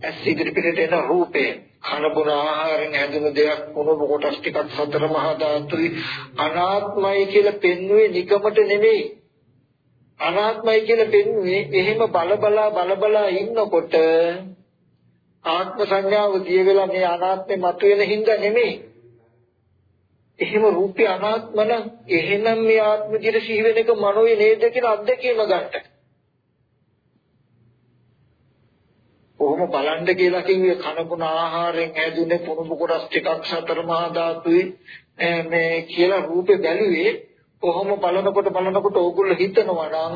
Speaker 2: ඇස් ඉදිරි පිටට එන රූපේ කන බොන ආහාරයෙන් හැදුණු දෙයක් මොන කොටස් ටිකක් සතර මහා ධාතුයි අනාත්මයි කියලා පෙන්වුවේ නිකමට නෙමෙයි. අනාත්මයි කියලා පෙන්වුවේ එහෙම බල බලා බල බලා ඉන්නකොට ආත්ම සංඥාව දිය වෙලා මේ අනාත්මේ මතුවෙන හින්දා නෙමෙයි. එහෙම රූපය අනාත්ම නම් එහෙනම් මේ ආත්ම දිට සිහි වෙන එක මනෝයේ නේද කියලා අත්දැකීම ගන්න. කොහොම බලන්න කියලා කිව්වේ කනබුන ආහාරයෙන් හැදුනේ පුරුදු කොටස් ටිකක් සතර මහා ධාතුයි මේ කියලා රූපේ බැලුවේ කොහොම බලනකොට බලනකොට ඕගොල්ලෝ හිතනවා නම්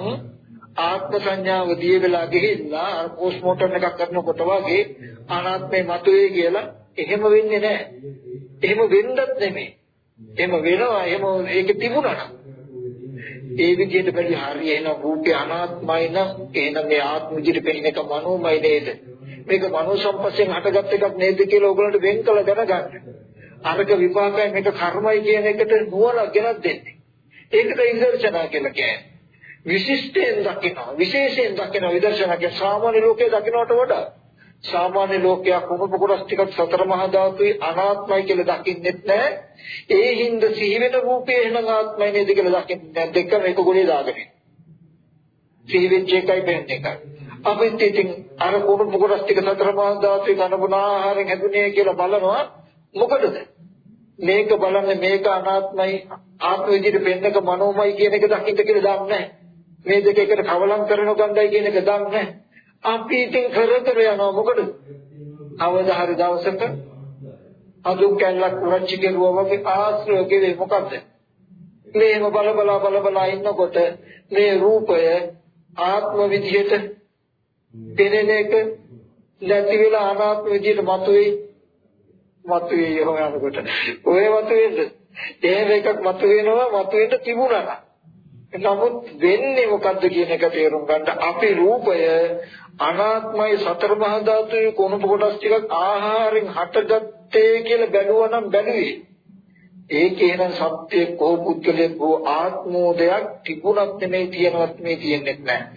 Speaker 2: ආත්ම සංඥාව දිය වෙලා ගිහිල්ලා පෝස්ට්මෝටම් එකක් කරනකොට වගේ අනාත්මේ මතුවේ කියලා එහෙම වෙන්නේ නැහැ. එහෙම වෙන්නත් නෙමෙයි. එහෙම වෙනවා එහෙම ඒක තිබුණා නම් ඒ විදිහට බැලි හරිය එන රූපේ අනාත්මයි නම් එහෙනම් මේ ආත්ම විදිහට පෙනෙන එක මනෝමය නේද? මේක මනෝ සම්පස්යෙන් හටගත් එකක් නේද කියලා ඕගොල්ලන්ට වෙන් කළ දැනගන්න. අරක විපාකයි මේක කර්මයි කියන එකට නුවණ ගෙනත් දෙන්නේ. ඒකට ඉන්දර්ශනා කියලා කියන්නේ. විශිෂ්ටයෙන් දකිනවා විශේෂයෙන් දකිනවා විදර්ශනා කිය සාමාන්‍ය ලෝකයේ දකිනවට වඩා. සාමාන්‍ය ලෝකයක් වුණු කොටස් ටිකක් සතර මහා ධාතුයි අනාත්මයි කියලා දකින්නෙත් නැහැ. ඒ හින්ද සිහි වෙන රූපේ එහෙනම් ආත්මයි නේද කියලා දකින්නේ නැහැ. දෙකම එක ගොඩේ දාගෙන. සිහි වෙච්ච එකයි වෙන්නේ එකයි. අපිත් ඉතින් අර කුණු කොටස් ටික සතර මහා ධාතුයි කනබුන ආහාරයෙන් හැදුනේ කියලා බලනවා. මොකටද? මේක බලන්නේ මේක අනාත්මයි ආත්ම විදිහට පෙන්නක මනෝමයි කියන එක දකින්න කියලා දන්නේ නැහැ. මේ දෙක එකට කවලම් කරන ගන්නයි කියන එක දන්නේ නැහැ. අපි ඉතින් කර කර යනවා මොකද? අවදා හරි දවසක අදුක් කැල්ලක් උරච්චි කෙරුවා වගේ ආශ්‍රය කෙරේ මොකද්ද? මේව බල බල බල බල ඉන්නකොට මේ රූපය ආත්ම විදියට පෙනෙන එක නැති වෙලා අනාත්ම විදියට මතුවේ මතුවේ යහම යනකොට ඔය මතුවේද? එහෙම එකක් මතුවෙනවා මතුවෙන්න තිබුණා නමුත් වෙන්නේ මොකද්ද කියන එක තේරුම් ගන්න අපි රූපය අනාත්මයි සතර මහා ධාතුවේ කොණු කොටස් ටිකක් ආහාරයෙන් හටගත්තේ කියලා බැලුවා නම් බැලුවේ ඒකේ නම් සත්‍ය කෝ පුද්ගලෙක් කෝ ආත්මෝදයක් තිබුණත් නෙමෙයි තියෙනවත් මේ තියෙන්නේ නැහැ.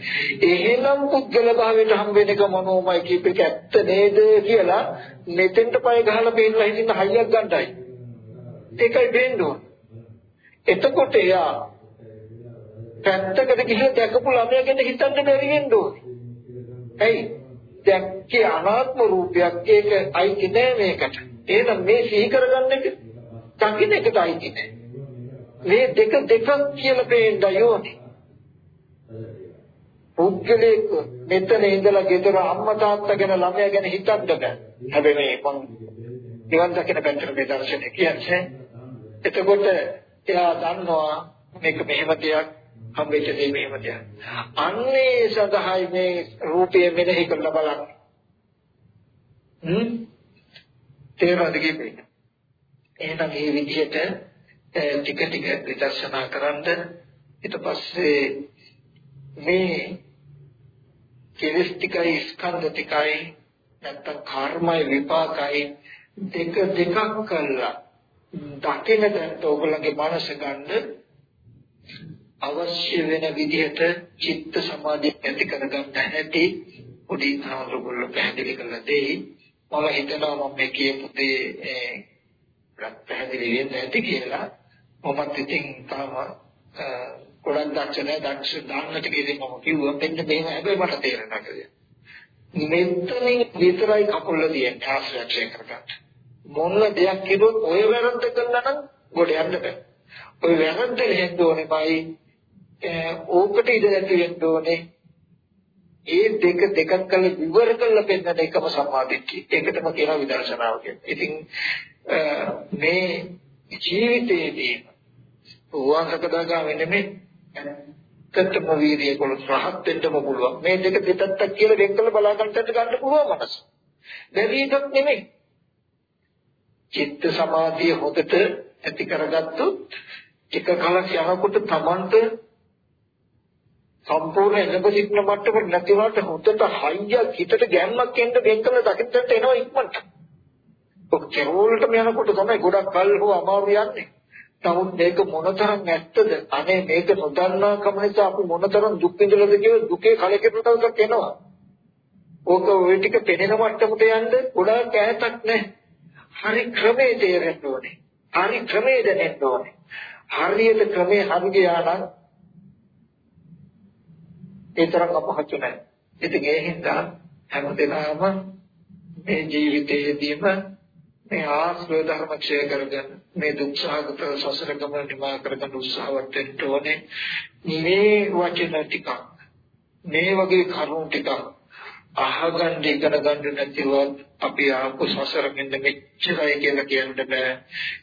Speaker 2: එහෙනම් පුද්ගල භාවයට හම් වෙන එක මනෝමය කීප එක ඇත්ත නේද කියලා මෙතෙන්ට පය ගහලා බේරලා හිටින්න හයියක් ගන්නයි. ඒකයි බේන්න ඕන. එතකොට එයා පැත්තකට ගිහින් දැකපු ළමයා ගැන හිතන්න බැරි වෙන්න ඕනේ. ඇයි? දැක්කේ අනාත්ම රූපයක් ඒක අයිති නෑ මේකට. එහෙනම් මේ සිහි කරගන්න එක දකින්න එකට අයිති නෑ. මේ දෙක දෙකක් කියලා පේන්න යෝනේ. පුද්ගලයෙක් මෙතන ඉඳලා ගෙදර අම්මා තාත්තා ගැන ළමයා ගැන හිතන්න බෑ. හැබැයි මේ මං නිවන් දකින පැත්තට මේ දර්ශනය කියන්නේ. එතකොට එයා දන්නවා මේක මෙහෙම දෙයක් හම්බෙච්ච දේ මෙහෙම දෙයක්. අන්නේ සඳහායි මේ රූපය මෙනෙහි කරලා බලන්න. හ්ම්? තේරෙනවද කියන්නේ? එහෙනම් මේ විදිහට ටික ටික විදර්ශනා කරන්ද ඊට පස්සේ මේ කෙලස් ටිකයි ස්කන්ධ ටිකයි නැත්තම් කර්මයි විපාකයි දෙක දෙකක් කළා දකින දැන් ඔයගොල්ලන්ගේ මනස ගන්න අවශ්‍ය වෙන විදිහට චිත්ත සමාධිය ඇති කරගන්න හැටි පොඩි ආරෝගල පැහැදිලි කරලා දෙයි. මම හිතනවා මම මේ කියපු දේ පැහැදිලි වෙන්නේ නැති කියලා. මමත් ඉතින් තාම ගොඩක් දක්ෂ නැහැ දක්ෂ දාන්න ටිකේදී මම කිව්වා මෙන්න මේව හැබැයි මට තේරෙනවා කියලා. මෙතනින් විතරයි කකුල තියෙන්නේ ආශ්‍රය කරගන්න. මොන දෙයක් කිව්වොත් ඔය වැරද්ද කළා නම් ගොඩ යන්න බෑ. ඔය වැරද්ද හෙන්න ඕනේමයි ඕකට ඉඳ නැති වෙන්න ඕනේ. ඒ දෙක දෙකක් කළ විවර කළ පෙන්නන එකම සම්මාදිට්ඨිය. ඒකටම කියනවා විදර්ශනාව කියන්නේ. ඉතින් මේ ජීවිතයේදී වංශකදාගා වෙන්නේ මේ කත්තම වීර්යය කොළ රහත් වෙන්නම පුළුවන්. මේ දෙක දෙපැත්තක් කියලා වෙන් කළ බලා ගන්නට ගන්න පුළුවන් මනස. බැරි එකක් නෙමෙයි. චිත්ත සමාධිය හොදට ඇති කරගත්තොත් එක කලක් යනකොට Tamanට සම්පූර්ණ එළඹ සිටින මට්ටමට නැති වුණාට හොඳට හයියක් හිතට ගැම්මක් එන්න වෙන් කළ දකින්නට එනවා ඉක්මනට. ඔක කෙරෝලටම යනකොට තමයි ගොඩක් කල් හෝ අමාරු යන්නේ. නමුත් මේක මොනතරම් ඇත්තද? අනේ මේක නොදන්නා කම නිසා අපි මොනතරම් දුක් විඳලාද කියලා දුකේ කලකිරුණාවක් එනවා. ඕක ওই ටික පෙනෙන මට්ටමට යන්න ගොඩාක් ඈතක් නැහැ. හරි ක්‍රමයේ තේරෙන්න ඕනේ. හරි ක්‍රමයේ දැනෙන්න ඕනේ. හරියට ක්‍රමයේ හරි ගියා නම් ඒ තරම් අපහසු නැහැ. ඉතින් ඒ හින්දා හැමදෙනාම මේ ජීවිතයේදීම මේ ආශ්‍රය ධර්ම ක්ෂය කරගෙන මේ දුක්සහගත සසර ගමන නිමා කරගන්න උත්සාහවත් වෙන්න ඕනේ. මේ වචන ටික මේ වගේ කරුණු ටික අහගන්න ඉගෙන ගන්න නැතිවත් අපි ආපු සසර මෙන්න මෙච්චරයි කියලා කියන්න බෑ.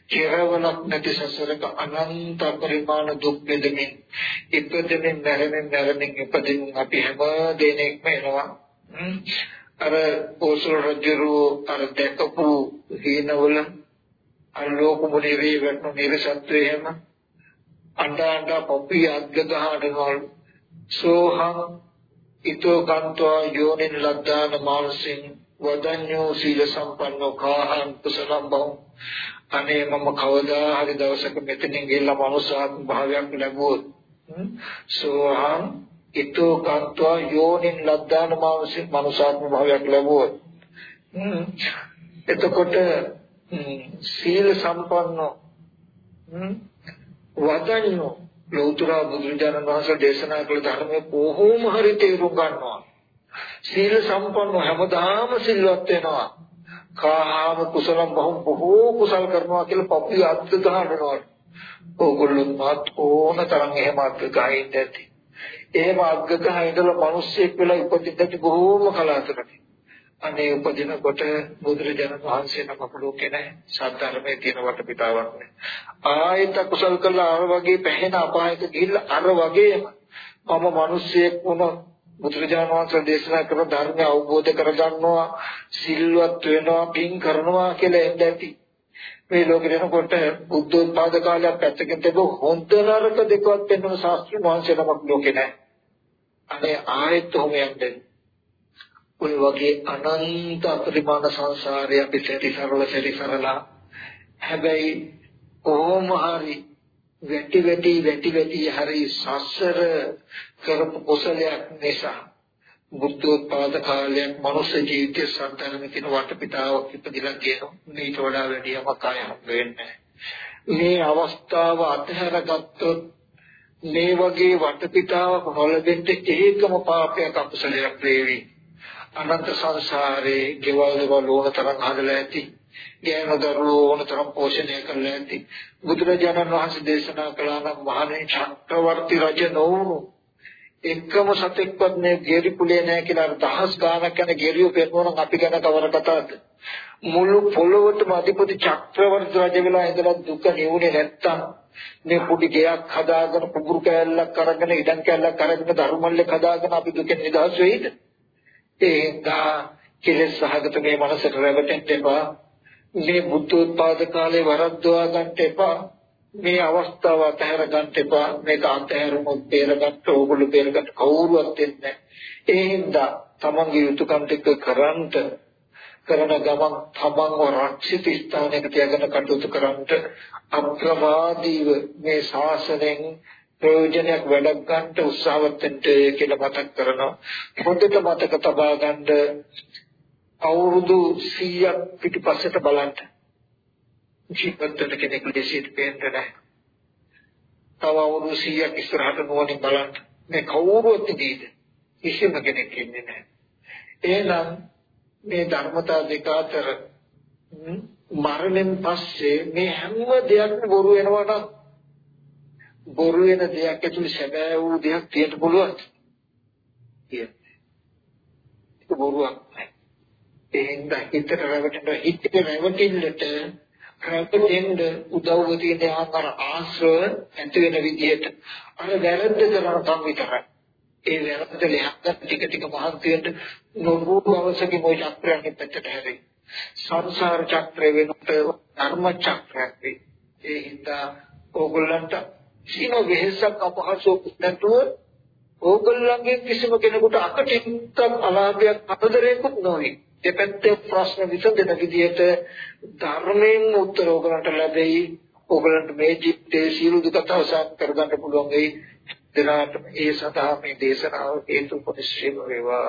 Speaker 2: කෙරවලක් නැති සසරක අනන්ත පරිමාණ දුක් දෙමින් ඉපදෙමින් මැරෙමින් මැරෙමින් ඉපදෙමින් අපි හැම දෙනෙක්ම එනවා. අර ඕසල රජුරු අර දැකපු හේනවල අර ලෝක මුලේ වෙන්න නිරසත්වය එහෙම අඬ අඬ පොපි අද්ග ගහනවල් සෝහං ඊතෝ කන්තෝ යෝනින් ලද්දාන මානසින් වදඤ්ඤෝ සීල සම්පන්නෝ කාහං කුසලම් බව අනේ මම කවදා හරි දවසක මෙතනින් ගිහලා මනුස්සාත්ම භාවයක් ලැබුවොත් සෝහං ඊතෝ කන්තෝ යෝනින් ලද්දාන මානසින් මනුස්සාත්ම භාවයක් ලැබුවොත් එතකොට සීල සම්පන්නෝ වදඤ්ඤෝ ලෞතර බුදුරජාණන් වහන්සේ දේශනා කළ ධර්මයේ කොහොම හරි තේරුම් ගන්නවා. සීල සම්පන්න හැමදාම සිල්වත් වෙනවා. කාම කුසලම් බහුම් බොහෝ කුසල් කරනවා කියලා පපුව අත් ගන්නවා. ඕගොල්ලෝ මාත් ඕන තරම් එහෙම අත් ගහින්න ඇති. එහෙම අත් ගහලා ඉඳලා මිනිස්සෙක් වෙලා ඉපදිද්දී බොහෝම කලාතුරකින්. අනේ උපදිනකොට බුදුරජාණන් වහන්සේ නමක් ලෝකේ නැහැ. සද්ධර්මයේ තියෙන වටපිටාවක් නැහැ. ආයත කුසල් කළා අර වගේ පැහැෙන අපායක ගිහිල්ලා අර වගේම මම මිනිස්සෙක් වුණා බුදුරජාණන් වහන්සේ දේශනා කරන ධර්මය අවබෝධ කරගන්නවා සිල්වත් වෙනවා පින් කරනවා කියලා එන්න ඇති. මේ ලෝකෙ එනකොට බුද්ධෝත්පාද කාලයක් පැත්තකින් තිබු හොඳ නරක දෙකවත් පෙන්වන ශාස්ත්‍රීය වංශය නමක් ලෝකේ නැහැ. අනේ ආයෙත් ඔහොම යන්නේ ඔය වගේ අනන්ත අපරිමාණ සංසාරය අපි සැරිසරල සැරිසරලා හැබැයි කොහොම හරි වැටි වැටි වැටි වැටි හරි සසර කරපු කුසලයක් නිසා බුද්ධෝත්පාද කාලයක් මනුෂ්‍ය ජීවිතය සම්තරන කියන වටපිටාවක් ඉපදිලා තියෙනවා. මේට වඩා වැඩි යමක් ආය හම්බ වෙන්නේ මේ අවස්ථාව අතහැරගත්තොත් මේ වගේ වටපිටාවක් නොලැබෙන්න ඒකම පාපයක් අකුසලයක් වේවි. අනන්ත සංසාරේ ගෙවල් දේවල් ඕන තරම් හදලා ඇති. ගෑනු දරුවෝ ඕන තරම් පෝෂණය කරලා ඇති. බුදුරජාණන් වහන්සේ දේශනා කළා නම් මහණේ චක්‍රවර්ති රජ නොවුණු එකම සතෙක්වත් මේ ගෙරි කුලේ නැහැ කියලා දහස් ගාණක් යන ගෙරියෝ පෙන්වන අපි ගැන කවර කතාවද? මුළු පොළොවටම අධිපති චක්‍රවර්ති රජ වෙලා ඉඳලා දුක නිවුනේ නැත්තම් මේ පොඩි ගෙයක් හදාගෙන කුඹුරු කෑල්ලක් අරගෙන ඉඩම් කෑල්ලක් අරගෙන ධර්මල්ලේ හදාගෙන අපි දුකෙන් නිදහස් වෙයිද? ඒකා කෙලෙස් සහගත මේ මනසට රැවටෙන්න එපා. මේ බුද්ධ උත්පාද කාලේ වරද්දවා ගන්න එපා. මේ අවස්ථාව අතහැර ගන්න එපා. මේක අතහැරුණොත් බේරගන්න ඕගොල්ලෝ බේරගන්න කවුරුවත් දෙන්නේ නැහැ. ඒ හින්දා තමන්ගේ යුතුයකම් ටික කරන්ට කරන ගමන් තමන්ව රක්ෂිත ස්ථානයක තියාගෙන කටයුතු කරන්ට අප්‍රමාදීව මේ ශාසනයෙන් ප්‍රයෝජනයක් වැඩක් ගන්නට උත්සාහවත් වෙන්න කියලා මතක් කරනවා. හොඳට මතක තබා ගන්න අවුරුදු 100ක් පිටිපස්සට බලන්න. ජීවත් වෙන කෙනෙක් ලෙසින් පේන්නේ නැහැ. තව අවුරුදු 100ක් ඉස්සරහට නොවනින් බලන්න. මේ කවුරුත් ඉදීද? කිසිම කෙනෙක් ඉන්නේ නැහැ. එහෙනම් මේ ධර්මතා දෙක අතර මරණයෙන් පස්සේ මේ හැම දෙයක්ම බොරු වෙනවා නම් බොරු වෙන දෙයක් ඇතුළේ සැබෑ වූ දෙයක් තියෙන්න පුළුවන්. කියන්නේ. ඒක බොරුවක් නෑ. ඒ හින්දා හිතට රැවටෙන හිතේ රැවටිල්ලට රැවටෙන්න උදව්ව තියෙන ආකාර ආශ්‍රව ඇති වෙන විදිහට අර වැරද්ද කරන කම් විතරයි. ඒ වැරද්ද ලැහත් ටික ටික මහන්සි වෙන්න නොරූප අවශ්‍යකේ මොයි චක්‍රයන්ගෙන් පැත්තට හැරෙයි. සංසාර චක්‍රය වෙනකොට ධර්ම චක්‍රයක් වේ. ඒ හින්දා ඕගොල්ලන්ට කිසිම වෙහෙසක් අපහසුයක් නැතුව ඕගොල්ලන්ගේ කිසිම කෙනෙකුට අකටින්තක් අලාභයක් අතදරේකුත් නොවේ. දෙපැත්තේ ප්‍රශ්න විසඳන විදිහට ධර්මයෙන් උත්තර ඕගලන්ට ලැබෙයි. ඕගලන්ට මේ ජීවිතයේ සියලු දුක අවසන් කරගන්න පුළුවන් වෙයි. දෙනාට ඒ සඳහා මේ දේශනාව හේතු පරිශ්‍රම වේවා